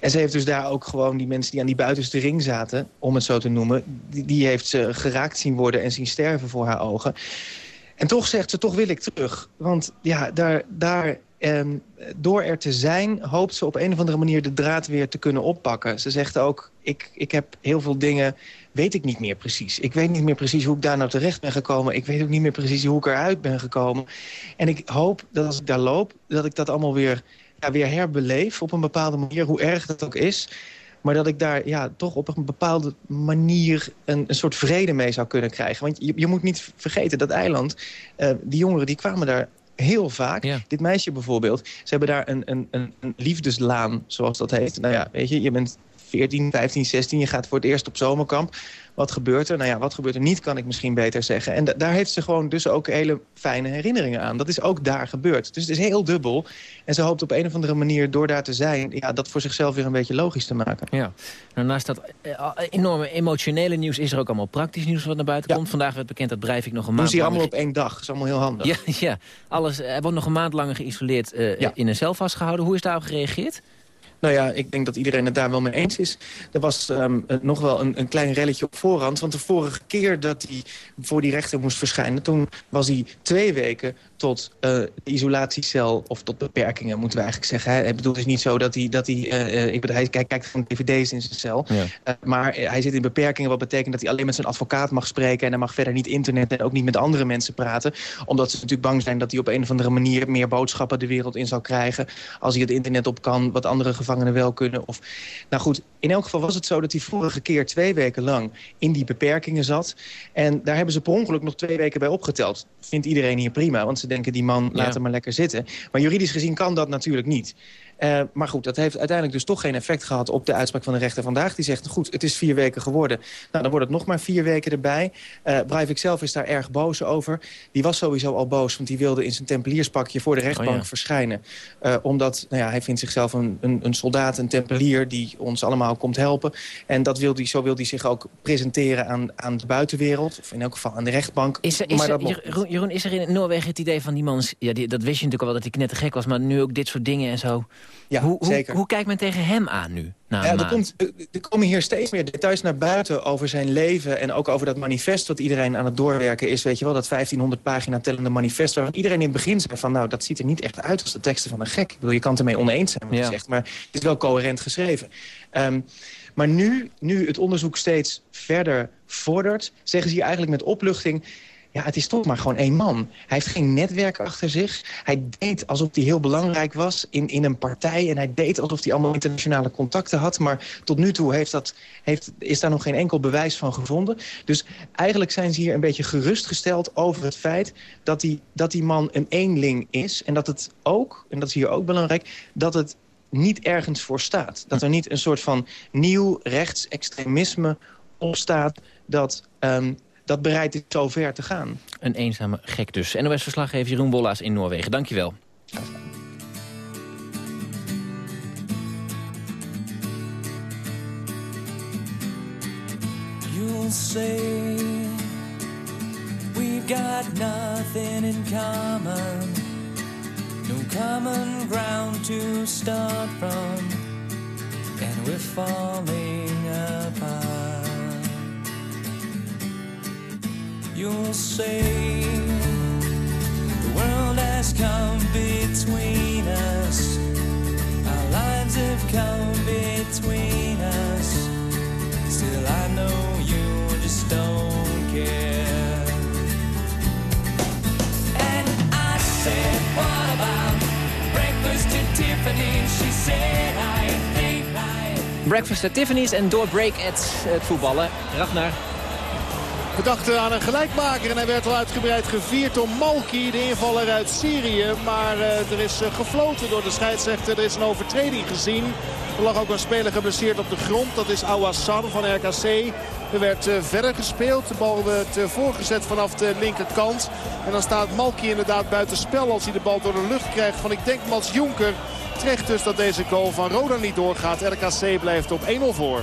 En ze heeft dus daar ook gewoon die mensen die aan die buitenste ring zaten... om het zo te noemen, die, die heeft ze geraakt zien worden en zien sterven voor haar ogen. En toch zegt ze, toch wil ik terug. Want ja, daar, daar, eh, door er te zijn hoopt ze op een of andere manier de draad weer te kunnen oppakken. Ze zegt ook, ik, ik heb heel veel dingen, weet ik niet meer precies. Ik weet niet meer precies hoe ik daar nou terecht ben gekomen. Ik weet ook niet meer precies hoe ik eruit ben gekomen. En ik hoop dat als ik daar loop, dat ik dat allemaal weer, ja, weer herbeleef op een bepaalde manier, hoe erg dat ook is. Maar dat ik daar ja, toch op een bepaalde manier een, een soort vrede mee zou kunnen krijgen. Want je, je moet niet vergeten, dat eiland, uh, die jongeren die kwamen daar heel vaak. Ja. Dit meisje bijvoorbeeld, ze hebben daar een, een, een, een liefdeslaan, zoals dat heet. Nou ja, weet je, je bent 14, 15, 16, je gaat voor het eerst op zomerkamp. Wat gebeurt er? Nou ja, wat gebeurt er niet, kan ik misschien beter zeggen. En daar heeft ze gewoon dus ook hele fijne herinneringen aan. Dat is ook daar gebeurd. Dus het is heel dubbel. En ze hoopt op een of andere manier door daar te zijn... Ja, dat voor zichzelf weer een beetje logisch te maken. Ja. Nou, naast dat uh, enorme emotionele nieuws... is er ook allemaal praktisch nieuws wat naar buiten ja. komt. Vandaag werd bekend dat Breivik nog een maand... Doen ze allemaal op één dag. Dat is allemaal heel handig. Ja, ja. Alles, hij wordt nog een maand langer geïsoleerd uh, ja. in een cel vastgehouden. Hoe is daarop gereageerd? Nou ja, ik denk dat iedereen het daar wel mee eens is. Er was um, nog wel een, een, klein relletje op voorhand. Want de vorige keer dat hij voor die rechter moest verschijnen... toen was hij twee weken tot uh, isolatiecel of tot beperkingen, moeten we eigenlijk zeggen. Hè. Ik bedoel, het is niet zo dat hij... Dat hij, uh, ik bedoel, hij kijkt, kijkt van dvd's in zijn cel. Ja. Uh, maar hij zit in beperkingen, wat betekent dat hij alleen met zijn advocaat mag spreken... en hij mag verder niet internet en ook niet met andere mensen praten. Omdat ze natuurlijk bang zijn dat hij op een of andere manier... meer boodschappen de wereld in zal krijgen. Als hij het internet op kan, wat andere gevangenen wel kunnen. Of, nou goed, in elk geval was het zo dat hij vorige keer twee weken lang... in die beperkingen zat. En daar hebben ze per ongeluk nog twee weken bij opgeteld. Vindt iedereen hier prima, want ze denken die man laat Ja. hem maar lekker zitten. Maar juridisch gezien kan dat natuurlijk niet. Uh, maar goed, dat heeft uiteindelijk dus toch geen effect gehad op de uitspraak van de rechter vandaag. Die zegt, goed, het is vier weken geworden. Nou, dan wordt het nog maar vier weken erbij. Uh, Breivik zelf is daar erg boos over. Die was sowieso al boos, want die wilde in zijn tempelierspakje voor de rechtbank Oh ja. verschijnen. Uh, omdat, nou ja, hij vindt zichzelf een, een, een soldaat, een tempelier die ons allemaal komt helpen. En dat wil die, zo wil hij zich ook presenteren aan, aan de buitenwereld. Of in elk geval aan de rechtbank. Is er, is maar er, dat mocht Jeroen, Jeroen, is er in Noorwegen het idee van die man... Ja, die, dat wist je natuurlijk al wel dat hij knettergek was... maar nu ook dit soort dingen en zo. Ja, hoe, hoe, zeker. hoe kijkt men tegen hem aan nu? Een Ja, er, komt, er komen hier steeds meer details naar buiten over zijn leven... en ook over dat manifest wat iedereen aan het doorwerken is. Weet je wel, dat 1500 pagina tellende manifest... waarvan iedereen in het begin zei van... nou, dat ziet er niet echt uit als de teksten van een gek. Ik bedoel, je kan het ermee oneens zijn, wat Ja. hij zegt... maar het is wel coherent geschreven. Ehm, maar nu, nu het onderzoek steeds verder vordert... zeggen ze hier eigenlijk met opluchting... Ja, het is toch maar gewoon één man. Hij heeft geen netwerk achter zich. Hij deed alsof hij heel belangrijk was in, in een partij. En hij deed alsof hij allemaal internationale contacten had. Maar tot nu toe heeft dat, heeft, is daar nog geen enkel bewijs van gevonden. Dus eigenlijk zijn ze hier een beetje gerustgesteld over het feit... dat die, dat die man een eenling is. En dat het ook, en dat is hier ook belangrijk... dat het niet ergens voor staat. Dat er niet een soort van nieuw rechtsextremisme opstaat... dat... Um, dat bereid is zo ver te gaan. Een eenzame gek dus. NOS-verslaggever Jeroen Bollaas in Noorwegen. Dankjewel. You'll say we've got nothing in common, no common ground to start from, and we're falling apart. you'll say. The world has come between us. Our lives have come between us. Still i know you just don't care. And i said what about breakfast to tiffany she said i think I... Breakfast at Tiffany's en Doorbreak at het voetballen. Ragnar, we dachten aan een gelijkmaker en hij werd al uitgebreid gevierd door Malki, de invaller uit Syrië. Maar uh, er is uh, gefloten door de scheidsrechter. Er is een overtreding gezien. Er lag ook een speler geblesseerd op de grond. Dat is Awassar van RKC. Er werd uh, verder gespeeld. De bal werd voorgezet vanaf de linkerkant. En dan staat Malki inderdaad buiten spel als hij de bal door de lucht krijgt van ik denk Mats Jonker. Terecht dus dat deze goal van Roda niet doorgaat. RKC blijft op 1-0 voor.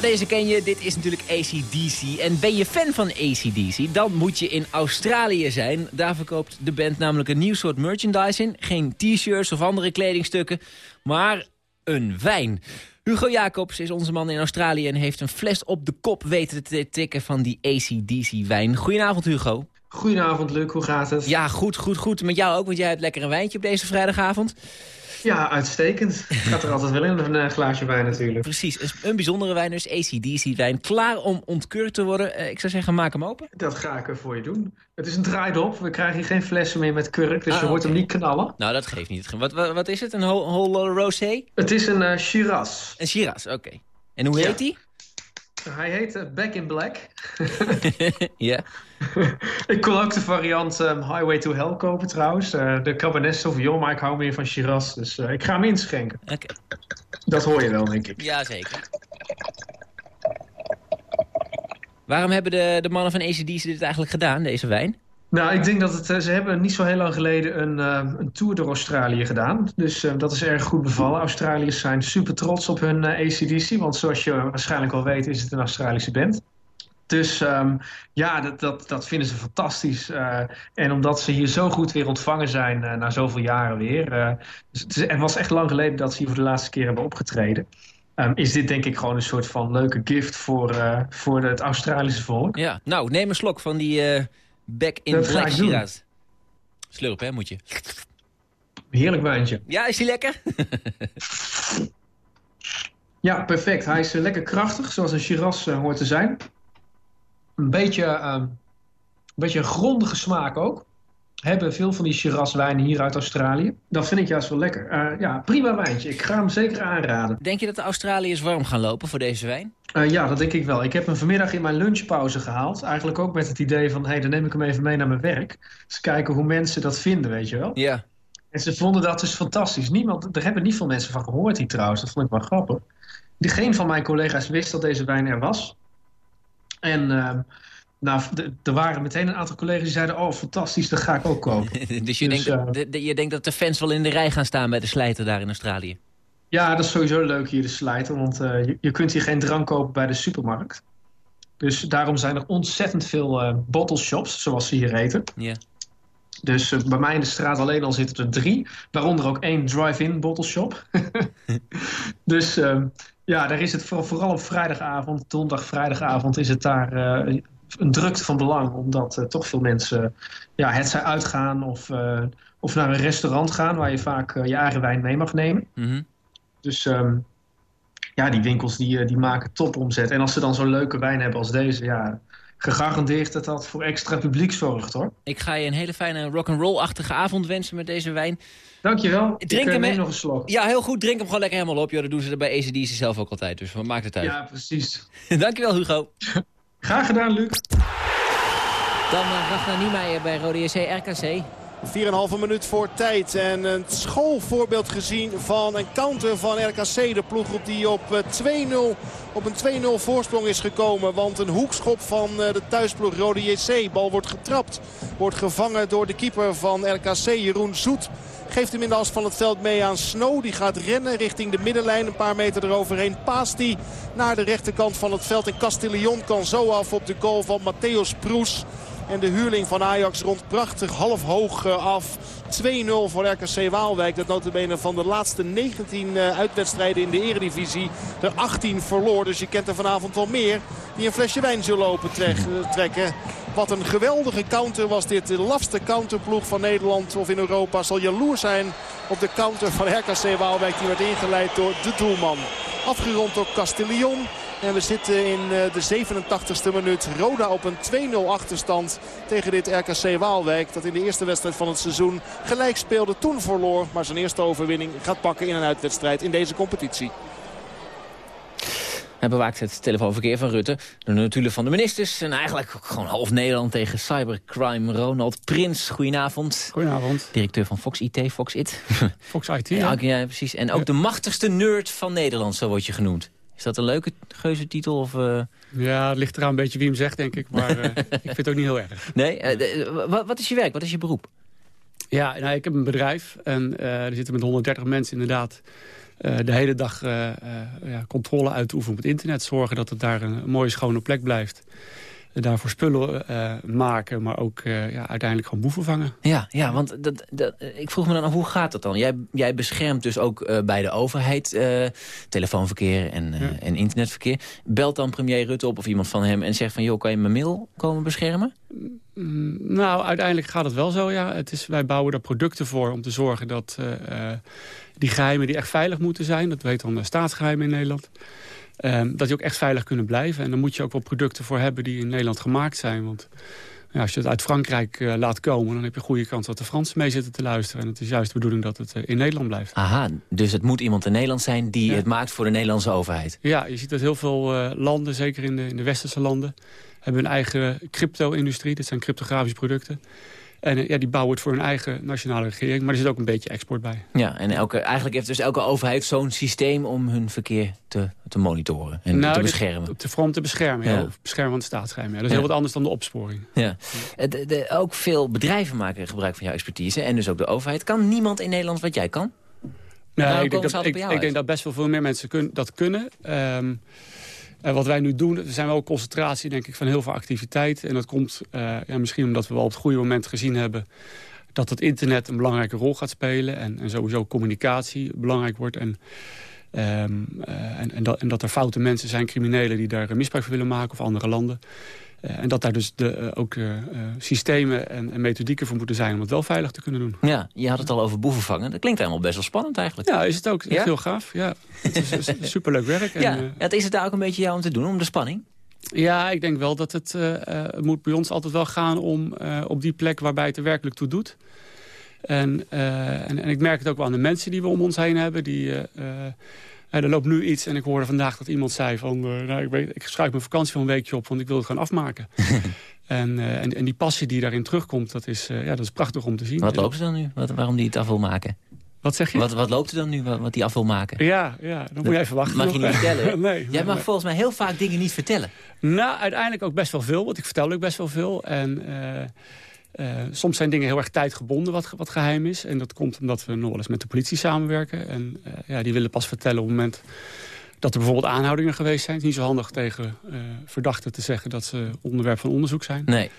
Nou, deze ken je. Dit is natuurlijk ACDC. En ben je fan van ACDC, dan moet je in Australië zijn. Daar verkoopt de band namelijk een nieuw soort merchandise in. Geen t-shirts of andere kledingstukken, maar een wijn. Hugo Jacobs is onze man in Australië en heeft een fles op de kop weten te tikken van die ACDC-wijn. Goedenavond, Hugo. Goedenavond, Luc. Hoe gaat het? Ja, goed, goed, goed. Met jou ook, want jij hebt lekker een wijntje op deze vrijdagavond. Ja, uitstekend. Gaat er altijd wel in, een uh, glaasje wijn natuurlijk. Precies, een bijzondere wijn dus, ACDC-wijn. Klaar om ontkeurd te worden. Uh, ik zou zeggen, maak hem open. Dat ga ik er voor je doen. Het is een draaidop. We krijgen hier geen flessen meer met kurk, dus Ah, je hoort hem niet knallen. Nou, dat geeft niet. Wat, wat, wat is het? Een whole, whole rosé? Het is een uh, Shiraz. Een Shiraz, oké. En hoe Ja. heet die? Hij heet eh, Back in Black. ja. ik kon ook de variant ehm, Highway to Hell kopen trouwens. Eh, de Cabernet Sauvignon, maar ik hou meer van Shiraz. Dus eh, ik ga hem inschenken. Oké. Dat hoor je wel, denk ik. Ja, zeker. Waarom hebben de, de mannen van ACDC dit eigenlijk gedaan, deze wijn? Nou, ik denk dat het, eh, ze hebben niet zo heel lang geleden een, eh, een tour door Australië gedaan. Dus eh, dat is erg goed bevallen. Australiërs zijn super trots op hun ACDC. Want zoals je waarschijnlijk al weet is het een Australische band. Dus ehm, ja, dat, dat, dat vinden ze fantastisch. Eh, en omdat ze hier zo goed weer ontvangen zijn eh, na zoveel jaren weer. eh, dus het, is, het was echt lang geleden dat ze hier voor de laatste keer hebben opgetreden. Ehm, is dit denk ik gewoon een soort van leuke gift voor, voor het Australische volk. Ja, nou, neem een slok van die Back in Dat Black. Shiraz. Slurp, hè, moet je. Heerlijk wijntje. Ja, is die lekker? Ja, perfect. Hij is lekker krachtig, zoals een Shiraz hoort te zijn. Een beetje, ehm, een beetje een grondige smaak ook. Hebben veel van die Shiraz-wijnen hier uit Australië. Dat vind ik juist wel lekker. Eh, ja, prima wijntje. Ik ga hem zeker aanraden. Denk je dat de Australiërs warm gaan lopen voor deze wijn? Eh, ja, dat denk ik wel. Ik heb hem vanmiddag in mijn lunchpauze gehaald. Eigenlijk ook met het idee van, hé, hey, dan neem ik hem even mee naar mijn werk. Dus kijken hoe mensen dat vinden, weet je wel. Ja. En ze vonden dat dus fantastisch. Niemand, er hebben niet veel mensen van gehoord hier trouwens. Dat vond ik wel grappig. Geen van mijn collega's wist dat deze wijn er was. En ehm, nou, er waren meteen een aantal collega's die zeiden... oh, fantastisch, dat ga ik ook kopen. dus je, Dus, denkt, dat, de- de- je denkt dat de fans wel in de rij gaan staan bij de slijter daar in Australië? Ja, dat is sowieso leuk hier de slijter. Want eh, je, je kunt hier geen drank kopen bij de supermarkt. Dus daarom zijn er ontzettend veel eh bottle shops, zoals ze hier heten. Ja. Dus eh, bij mij in de straat alleen al zitten er drie. Waaronder ook één drive-in bottle shop. dus ehm, ja, daar is het voor- vooral op vrijdagavond, donderdag, vrijdagavond... is het daar eh, een drukte van belang. Omdat eh, toch veel mensen ja, het zij uitgaan of, eh, of naar een restaurant gaan... waar je vaak je eigen wijn mee mag nemen. Mhm. Dus ehm, ja, die winkels die, die maken topomzet. En als ze dan zo'n leuke wijn hebben als deze... ja, gegarandeerd dat dat voor extra publiek zorgt, hoor. Ik ga je een hele fijne rock'n'roll-achtige avond wensen met deze wijn. Dankjewel. Drink ik eh, hem, neem nog een slok. Ja, heel goed. Drink hem gewoon lekker helemaal op. Joh. Dat doen ze er bij ACDC zelf ook altijd. Dus wat maakt het uit? Ja, precies. Dankjewel, Hugo. Graag gedaan, Luc. Dan uh, Ragnar Niemeyer bij Rode JC RKC. 4,5 minuut voor tijd. En een schoolvoorbeeld gezien van een counter van RKC. De ploeggroep die op eh, 2-0 op een 2-0 voorsprong is gekomen. Want een hoekschop van eh, de thuisploeg Rode JC. Bal wordt getrapt. Wordt gevangen door de keeper van RKC, Jeroen Zoet. Geeft hem in de as van het veld mee aan Snow. Die gaat rennen richting de middenlijn. Een paar meter eroverheen paast hij naar de rechterkant van het veld. En Castillon kan zo af op de goal van Matthäus Proes. En de huurling van Ajax rond prachtig half hoog eh, af. 2-0 voor RKC Waalwijk. Dat notabene van de laatste 19 eh, uitwedstrijden in de eredivisie er 18 verloor. Dus je kent er vanavond wel meer die een flesje wijn zullen open trek- trekken. Wat een geweldige counter was dit. De lafste counterploeg van Nederland of in Europa zal jaloers zijn op de counter van RKC Waalwijk. Die werd ingeleid door de doelman. Afgerond door Castillon. En we zitten in eh, de 87ste minuut. Roda op een 2-0 achterstand tegen dit RKC Waalwijk. Dat in de eerste wedstrijd van het seizoen gelijk speelde. Toen verloor. Maar zijn eerste overwinning gaat pakken in een uitwedstrijd in deze competitie. Hij bewaakt het telefoonverkeer van Rutte. De natuurlijk van de ministers. En eigenlijk ook gewoon half Nederland tegen cybercrime. Ronald Prins, goedenavond. Goedenavond. Directeur van Fox IT, Fox IT. Fox IT, ja. ja. precies. En ook de machtigste nerd van Nederland, zo word je genoemd. Is dat een leuke geuze titel? Of, eh? Ja, het ligt eraan een beetje wie hem zegt, denk ik. Maar eh, ik vind het ook niet heel erg. Nee? Eh, wat, is je werk? Wat is je beroep? Ja, nou, ik heb een bedrijf en er zitten met 130 mensen inderdaad... eh, de hele dag eh, eh, ja, controle uit te oefenen op het internet. Zorgen dat het daar een mooie, schone plek blijft. Daarvoor spullen maken, maar ook ja, uiteindelijk gewoon boeven vangen. Ja, ja want dat, dat, ik vroeg me dan af, hoe gaat dat dan? Jij, jij beschermt dus ook bij de overheid telefoonverkeer en, en internetverkeer. Belt dan premier Rutte op of iemand van hem en zegt van... joh, kan je mijn mail komen beschermen? Mm, Nou, uiteindelijk gaat het wel zo, ja. Het is, wij bouwen daar producten voor om te zorgen dat die geheimen die echt veilig moeten zijn... dat weet dan de staatsgeheimen in Nederland... ehm, dat die ook echt veilig kunnen blijven. En dan moet je ook wel producten voor hebben die in Nederland gemaakt zijn. Want ja, als je het uit Frankrijk eh, laat komen... dan heb je goede kans dat de Fransen mee zitten te luisteren. En het is juist de bedoeling dat het eh, in Nederland blijft. Aha, dus het moet iemand in Nederland zijn die het maakt voor de Nederlandse overheid. Ja, je ziet dat heel veel eh, landen, zeker in de, in de westerse landen... hebben een eigen crypto-industrie. Dit zijn cryptografische producten. En eh, ja, die bouwen het voor hun eigen nationale regering. Maar er zit ook een beetje export bij. Ja, en elke, eigenlijk heeft dus elke overheid zo'n systeem om hun verkeer te, te monitoren en Nou, te dit- beschermen. Op de front te beschermen, ja. Beschermen van het staatsgeheim. Ja. Dat is Ja. heel wat anders dan de opsporing. Ja. De- de- ook veel bedrijven maken gebruik van jouw expertise. En dus ook de overheid. Kan niemand in Nederland wat jij kan? Nee, Waarom ik denk, dat, ik, ik denk dat best wel veel meer mensen kun, dat kunnen. Ehm, en wat wij nu doen, zijn wel concentratie denk ik, van heel veel activiteit. En dat komt eh, ja, misschien omdat we wel op het goede moment gezien hebben... dat het internet een belangrijke rol gaat spelen. En, en sowieso communicatie belangrijk wordt. En, ehm, eh, en, dat, en dat er foute mensen zijn, criminelen... die daar misbruik van willen maken of andere landen. Eh, en dat daar dus de, eh, ook eh, systemen en, en methodieken voor moeten zijn... om het wel veilig te kunnen doen. Ja, je had het al over boeven vangen. Dat klinkt helemaal best wel spannend eigenlijk. Ja, is het ook echt Ja? heel gaaf. Ja, het is, is superleuk werk. En, Ja, het is het daar ook een beetje jou om te doen, om de spanning? ja, ik denk wel dat het, moet bij ons altijd wel gaan om op die plek waarbij het er werkelijk toe doet. En, en, en ik merk het ook wel aan de mensen die we om ons heen hebben. Die, er loopt nu iets en ik hoorde vandaag dat iemand zei van... eh, nou, ik, weet, ik schrijf mijn vakantie van een weekje op, want ik wil het gewoon afmaken. en, eh, en, en die passie die daarin terugkomt, dat is, eh, ja, dat is prachtig om te zien. Wat loopt er dan nu? Wat, waarom die het af wil maken? Wat zeg je? Wat, wat loopt er dan nu wat, wat die af wil maken? Ja, ja, dan moet je even wachten. Mag je niet vertellen? nee. Jij mag nee. volgens mij heel vaak dingen niet vertellen. Nou, uiteindelijk ook best wel veel. Want ik vertel ook best wel veel. En eh, soms zijn dingen heel erg tijdgebonden wat, wat geheim is. En dat komt omdat we nog wel eens met de politie samenwerken. En eh, ja, die willen pas vertellen op het moment dat er bijvoorbeeld aanhoudingen geweest zijn. Het is niet zo handig tegen eh, verdachten te zeggen dat ze onderwerp van onderzoek zijn. Nee.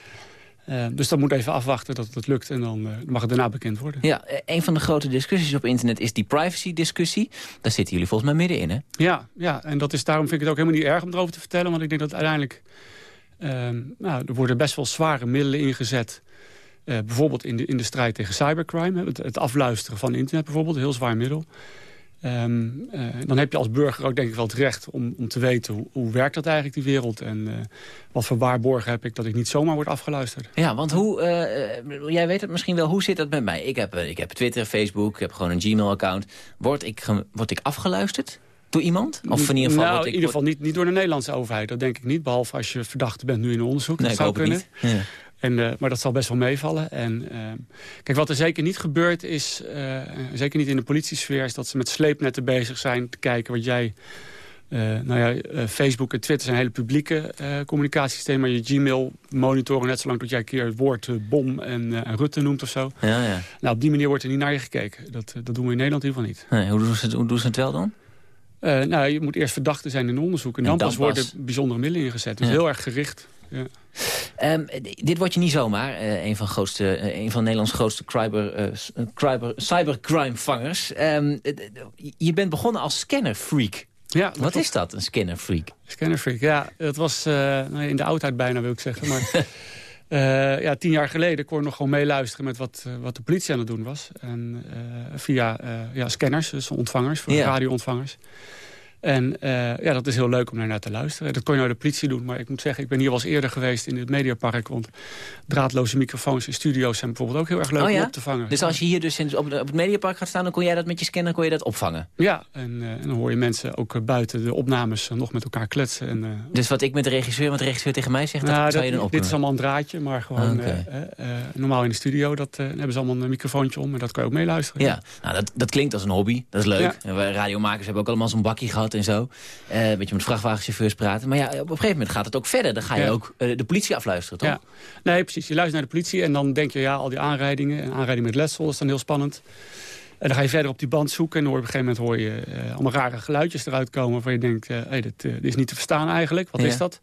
Dus dan moet even afwachten dat het lukt en dan mag het daarna bekend worden. Ja, een van de grote discussies op internet is die privacy-discussie. Daar zitten jullie volgens mij middenin, hè? Ja, ja, en dat is, daarom vind ik het ook helemaal niet erg om erover te vertellen. Want ik denk dat uiteindelijk... ehm, nou, er worden best wel zware middelen ingezet. Eh, bijvoorbeeld in de, in de strijd tegen cybercrime. Het, het afluisteren van internet bijvoorbeeld, een heel zwaar middel. Ehm, eh, dan heb je als burger ook denk ik wel het recht om, om te weten... Hoe, hoe werkt dat eigenlijk, die wereld? En eh, wat voor waarborgen heb ik dat ik niet zomaar word afgeluisterd? Ja, want hoe, jij weet het misschien wel, hoe zit dat met mij? Ik heb, ik heb Twitter, Facebook, ik heb gewoon een Gmail-account. Word ik, word ik afgeluisterd door iemand? Of in ieder geval nou, ik... in ieder geval niet, niet door de Nederlandse overheid. Dat denk ik niet, behalve als je verdachte bent nu in een onderzoek. Nee, dat ik zou het kunnen. niet. Ja. En, eh, maar dat zal best wel meevallen. En, eh, kijk, wat er zeker niet gebeurt is, eh, zeker niet in de politiesfeer... is dat ze met sleepnetten bezig zijn te kijken wat jij... nou ja, Facebook en Twitter zijn hele publieke communicatiesystemen... maar je Gmail monitoren net zolang tot jij een keer het woord bom en, Rutte noemt of zo. Ja, ja. Nou, op die manier wordt er niet naar je gekeken. Dat, dat doen we in Nederland in ieder geval niet. Nee, hoe, doen ze het, hoe doen ze het wel dan? Nou, je moet eerst verdachte zijn in onderzoek. En En dan, dan pas pas. worden bijzondere middelen ingezet. Dus Ja. heel erg gericht. Ja. Ehm, dit wordt je niet zomaar. eh, een, van grootste, eh, een van Nederlands grootste cyber, eh, cyber, cybercrime-vangers. Ehm, je bent begonnen als scannerfreak. Ja, Wat is dat, een scannerfreak? Scannerfreak, ja. Het was nou, in de oudheid bijna, wil ik zeggen. Maar ja, tien jaar geleden kon ik nog gewoon meeluisteren... met wat, wat de politie aan het doen was. En via ja, scanners, dus ontvangers, voor radioontvangers. En eh, ja, dat is heel leuk om daar naar te luisteren. Dat kon je nou de politie doen, maar ik moet zeggen... ik ben hier wel eens eerder geweest in het Mediapark... want draadloze microfoons in studio's zijn bijvoorbeeld ook heel erg leuk Oh om op te vangen. Dus als je hier dus in, op, het Mediapark gaat staan... dan kon jij dat met je scanner kon je dat opvangen? Ja, en, eh, en dan hoor je mensen ook eh, buiten de opnames nog met elkaar kletsen. En, Dus wat ik met de regisseur, wat de regisseur tegen mij zegt... Nou, dat zou je dan op dit is allemaal een draadje, maar gewoon Ah, normaal in de studio dat, hebben ze allemaal een microfoontje om en dat kan je ook meeluisteren. Ja, nou, dat, dat klinkt als een hobby. Dat is leuk. Ja. En wij radiomakers hebben ook allemaal zo'n bakkie gehad en zo. Eh, een beetje met vrachtwagenchauffeurs praten. Maar ja, op een gegeven moment gaat het ook verder. Dan ga je Ja. ook eh, de politie afluisteren, toch? Ja. Nee, precies. Je luistert naar de politie en dan denk je, ja, al die aanrijdingen en aanrijding met letsel is dan heel spannend. En dan ga je verder op die band zoeken en dan hoor je op een gegeven moment hoor je eh, allemaal rare geluidjes eruit komen waarvan je denkt, eh hey, dit, dit is niet te verstaan eigenlijk. Wat Ja. is dat?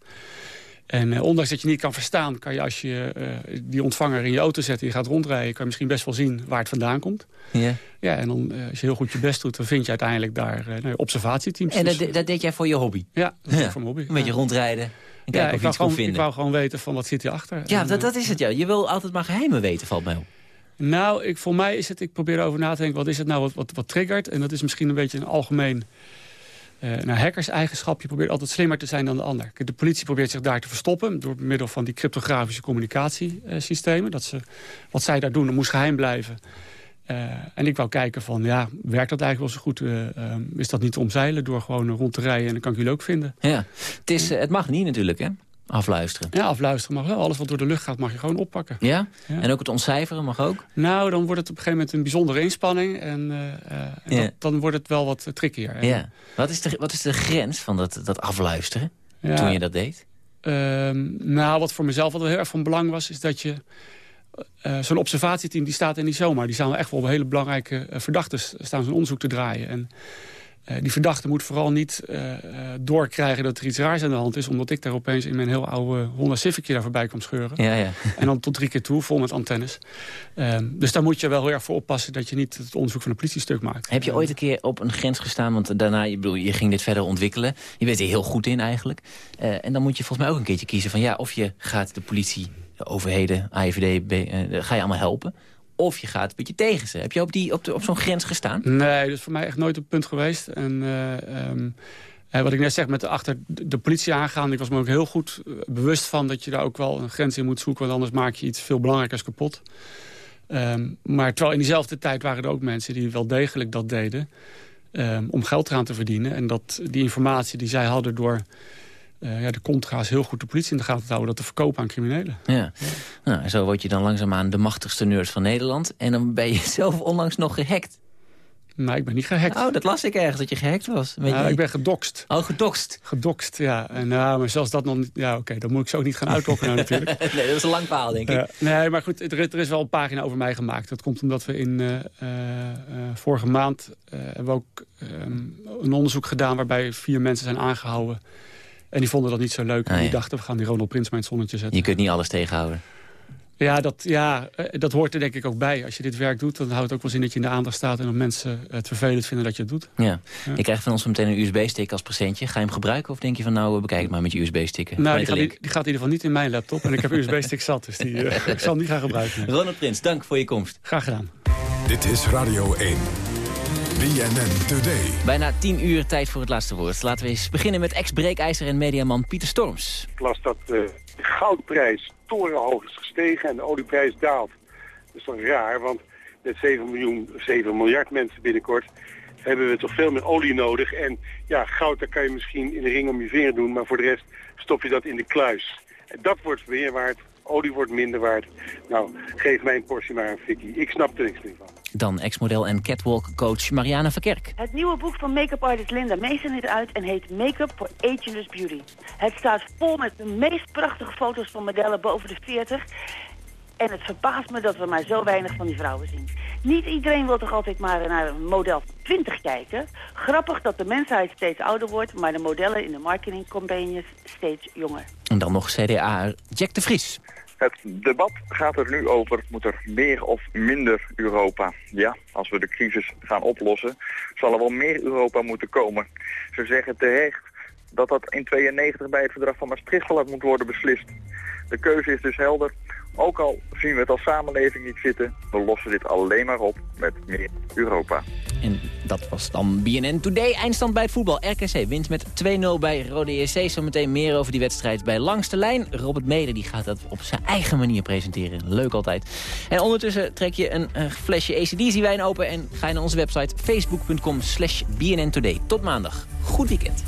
En eh, ondanks dat je niet kan verstaan, kan je als je eh, die ontvanger in je auto zet en je gaat rondrijden, kan je misschien best wel zien waar het vandaan komt. Ja. Ja, en dan, eh, als je heel goed je best doet, dan vind je uiteindelijk daar nou, observatieteams. En Dus- dat, dat deed jij voor je hobby? Ja, dat Ja. voor mijn hobby. Een beetje ja. rondrijden en Ja, kijken ik of je wou, iets gewoon, ik vinden. wou gewoon weten van wat zit hierachter. Ja, En, dat, dat is het, ja. Je wil altijd maar geheimen weten, valt mij op. Nou, ik, voor mij is het, ik probeer erover na te denken, wat is het nou wat, wat, wat triggert? En dat is misschien een beetje een algemeen eh nou, hackers-eigenschap. Je probeert altijd slimmer te zijn dan de ander. De politie probeert zich daar te verstoppen door middel van die cryptografische communicatiesystemen. Dat ze, wat zij daar doen, moest geheim blijven. Eh, en ik wou kijken van, ja, werkt dat eigenlijk wel zo goed? Eh, ehm, is dat niet te omzeilen door gewoon rond te rijden en dan kan ik jullie ook vinden? Ja. Het, is, het mag niet natuurlijk, hè? Afluisteren. Ja, afluisteren mag wel. Alles wat door de lucht gaat mag je gewoon oppakken. Ja? Ja. En ook het ontcijferen mag ook? Nou, dan wordt het op een gegeven moment een bijzondere inspanning. En, eh, eh, en Ja. dat- dan wordt het wel wat eh, trickier. En, Ja. Wat is de, wat is de grens van dat, dat afluisteren? Ja. Toen je dat deed? Ehm, nou, wat voor mezelf wel heel erg van belang was... is dat je... zo'n observatieteam die staat er niet zomaar. Die staan wel echt wel op hele belangrijke verdachten... staan zo'n onderzoek te draaien. En die verdachte moet vooral niet eh, eh, doorkrijgen dat er iets raars aan de hand is... omdat ik daar opeens in mijn heel oude Honda Civicje daar voorbij kwam scheuren. Ja, ja. En dan tot drie keer toe, vol met antennes. Ehm, dus daar moet je wel heel erg voor oppassen... dat je niet het onderzoek van de politie stuk maakt. Heb je ooit een keer op een grens gestaan? Want daarna, je, bedoel, je ging dit verder ontwikkelen. Je bent er heel goed in eigenlijk. Eh, en dan moet je volgens mij ook een keertje kiezen van... ja, of je gaat de politie, de overheden, AIVD, B, eh, ga je allemaal helpen... of je gaat een beetje tegen ze. Heb je op, die, op, op zo'n grens gestaan? Nee, dat is voor mij echt nooit een punt geweest. En eh, ehm, eh, wat ik net zeg, met de achter de de politie aangaan... ik was me ook heel goed eh, bewust van dat je daar ook wel een grens in moet zoeken... want anders maak je iets veel belangrijkers kapot. Ehm, maar terwijl in diezelfde tijd waren er ook mensen die wel degelijk dat deden... ehm, om geld eraan te verdienen. En dat die informatie die zij hadden door eh, ja, de contra's heel goed de politie in de gaten te houden... dat te verkopen aan criminelen. Ja. Nou, en zo word je dan langzaamaan de machtigste nerd van Nederland. En dan ben je zelf onlangs nog gehackt. Nou, ik ben niet gehackt. Oh, dat las ik ergens, dat je gehackt was. Weet je- ik ben gedokst. Oh, gedokst. Gedokst, ja. En, nou, maar zelfs dat nog niet... Ja, oké, dan moet ik ze ook niet gaan uitlokken nou, natuurlijk. nee, dat is een lang verhaal, denk ik. Nee, maar goed, er, is- er is wel een pagina over mij gemaakt. Dat komt omdat we in eh, eh, vorige maand hebben we ook ehm, een onderzoek gedaan... waarbij vier mensen zijn aangehouden. En die vonden dat niet zo leuk. Ah, en die ja. dachten, we gaan die Ronald Prins het zonnetje zetten. Je kunt niet alles tegenhouden. Ja, dat, ja, eh, dat hoort er denk ik ook bij. Als je dit werk doet, dan houdt het ook wel zin dat je in de aandacht staat... en dat mensen het vervelend vinden dat je het doet. Ja. Je krijgt van ons meteen een USB-stick als presentje. Ga je hem gebruiken of denk je van nou, eh, bekijk het maar met je USB-sticken? Nou, die gaat, die, die gaat in ieder geval niet in mijn laptop. En ik heb USB-stick zat, dus die, eh, ik zal hem niet gaan gebruiken. Ronald Prins, dank voor je komst. Graag gedaan. Dit is Radio 1. BNN Today. Bijna tien uur tijd voor het laatste woord. Laten we eens beginnen met ex-breekijzer en mediaman Pieter Storms. Ik las dat de goudprijs torenhoog is gestegen en de olieprijs daalt. Dat is toch raar, want met 7, miljoen, 7 miljard mensen binnenkort hebben we toch veel meer olie nodig. En ja, goud, daar kan je misschien in de ring om je vinger doen, maar voor de rest stop je dat in de kluis. En dat wordt meer waard, olie wordt minder waard. Nou, geef mij een portie maar een fikkie. Ik snap er niks meer van. Dan ex-model en catwalk-coach Mariana Verkerk. Het nieuwe boek van make-up artist Linda Mason is uit en heet Make-up for Ageless Beauty. Het staat vol met de meest prachtige foto's van modellen boven de 40. En het verbaast me dat we maar zo weinig van die vrouwen zien. Niet iedereen wil toch altijd maar naar een model van 20 kijken. Grappig dat de mensheid steeds ouder wordt, maar de modellen in de marketingcampagnes steeds jonger. En dan nog CDA Jack de Vries. Het debat gaat er nu over, moet er meer of minder Europa? Ja, als we de crisis gaan oplossen, zal er wel meer Europa moeten komen. Ze zeggen terecht dat dat in 92 bij het verdrag van Maastricht moeten worden beslist. De keuze is dus helder. Ook al zien we het als samenleving niet zitten, we lossen dit alleen maar op met meer Europa. En dat was dan BNN Today. Eindstand bij het voetbal. RKC wint met 2-0 bij Rode JC. Zometeen meer over die wedstrijd bij Langste Lijn. Robert Meder die gaat dat op zijn eigen manier presenteren. Leuk altijd. En ondertussen trek je een, een flesje ACDC wijn open... en ga je naar onze website facebook.com slash. Tot maandag. Goed weekend.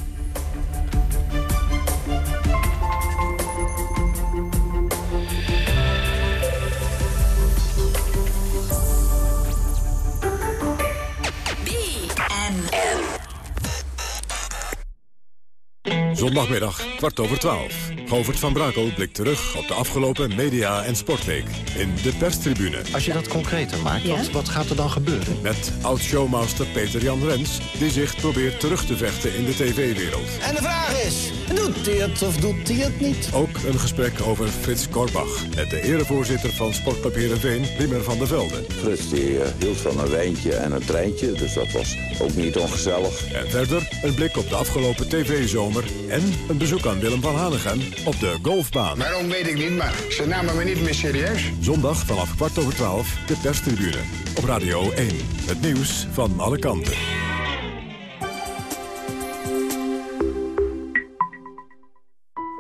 Zondagmiddag, kwart over twaalf. Govert van Brakel blikt terug op de afgelopen media- en sportweek in de perstribune. Als je dat concreter maakt, wat, wat gaat er dan gebeuren? Met oud-showmaster Peter-Jan Rens, die zich probeert terug te vechten in de tv-wereld. En de vraag is, doet hij het of doet hij het niet? Ook een gesprek over Frits Korbach met de erevoorzitter van Sportpapier Veen, Wimmer van der Velde. Frits die, eh, hield van een wijntje en een treintje, dus dat was ook niet ongezellig. En verder een blik op de afgelopen en een bezoek aan Willem van Hanegem op de golfbaan. Waarom weet ik niet, maar ze namen me niet meer serieus. Zondag vanaf kwart over twaalf, de perstribune. Op Radio 1, het nieuws van alle kanten.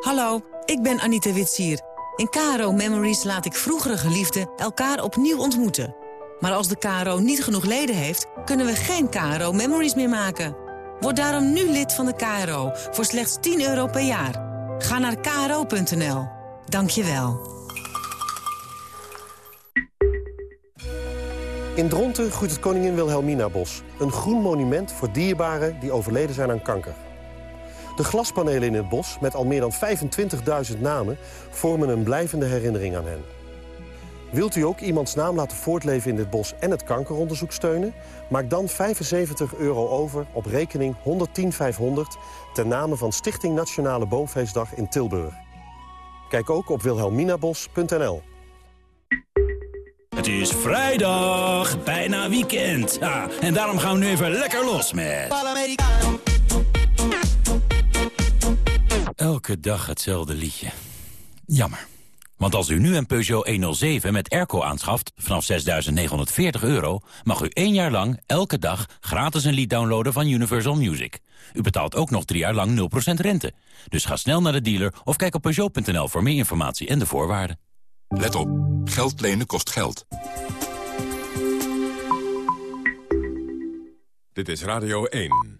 Hallo, ik ben Anita Witsier. In KRO Memories laat ik vroegere geliefden elkaar opnieuw ontmoeten. Maar als de KRO niet genoeg leden heeft, kunnen we geen KRO Memories meer maken. Word daarom nu lid van de KRO voor slechts 10 euro per jaar. Ga naar kro.nl. Dank je wel. In Dronten groeit het Koningin Wilhelmina Bos. Een groen monument voor dierbaren die overleden zijn aan kanker. De glaspanelen in het bos, met al meer dan 25.000 namen... vormen een blijvende herinnering aan hen. Wilt u ook iemands naam laten voortleven in dit bos en het kankeronderzoek steunen? Maak dan 75 euro over op rekening 110500 ten name van Stichting Nationale Boomfeestdag in Tilburg. Kijk ook op wilhelminabos.nl. Het is vrijdag, bijna weekend. Ja, en daarom gaan we nu even lekker los met... Elke dag hetzelfde liedje. Jammer. Want als u nu een Peugeot 107 met airco aanschaft vanaf 6.940 euro... mag u één jaar lang elke dag gratis een lied downloaden van Universal Music. U betaalt ook nog drie jaar lang 0% rente. Dus ga snel naar de dealer of kijk op Peugeot.nl voor meer informatie en de voorwaarden. Let op, geld lenen kost geld. Dit is Radio 1.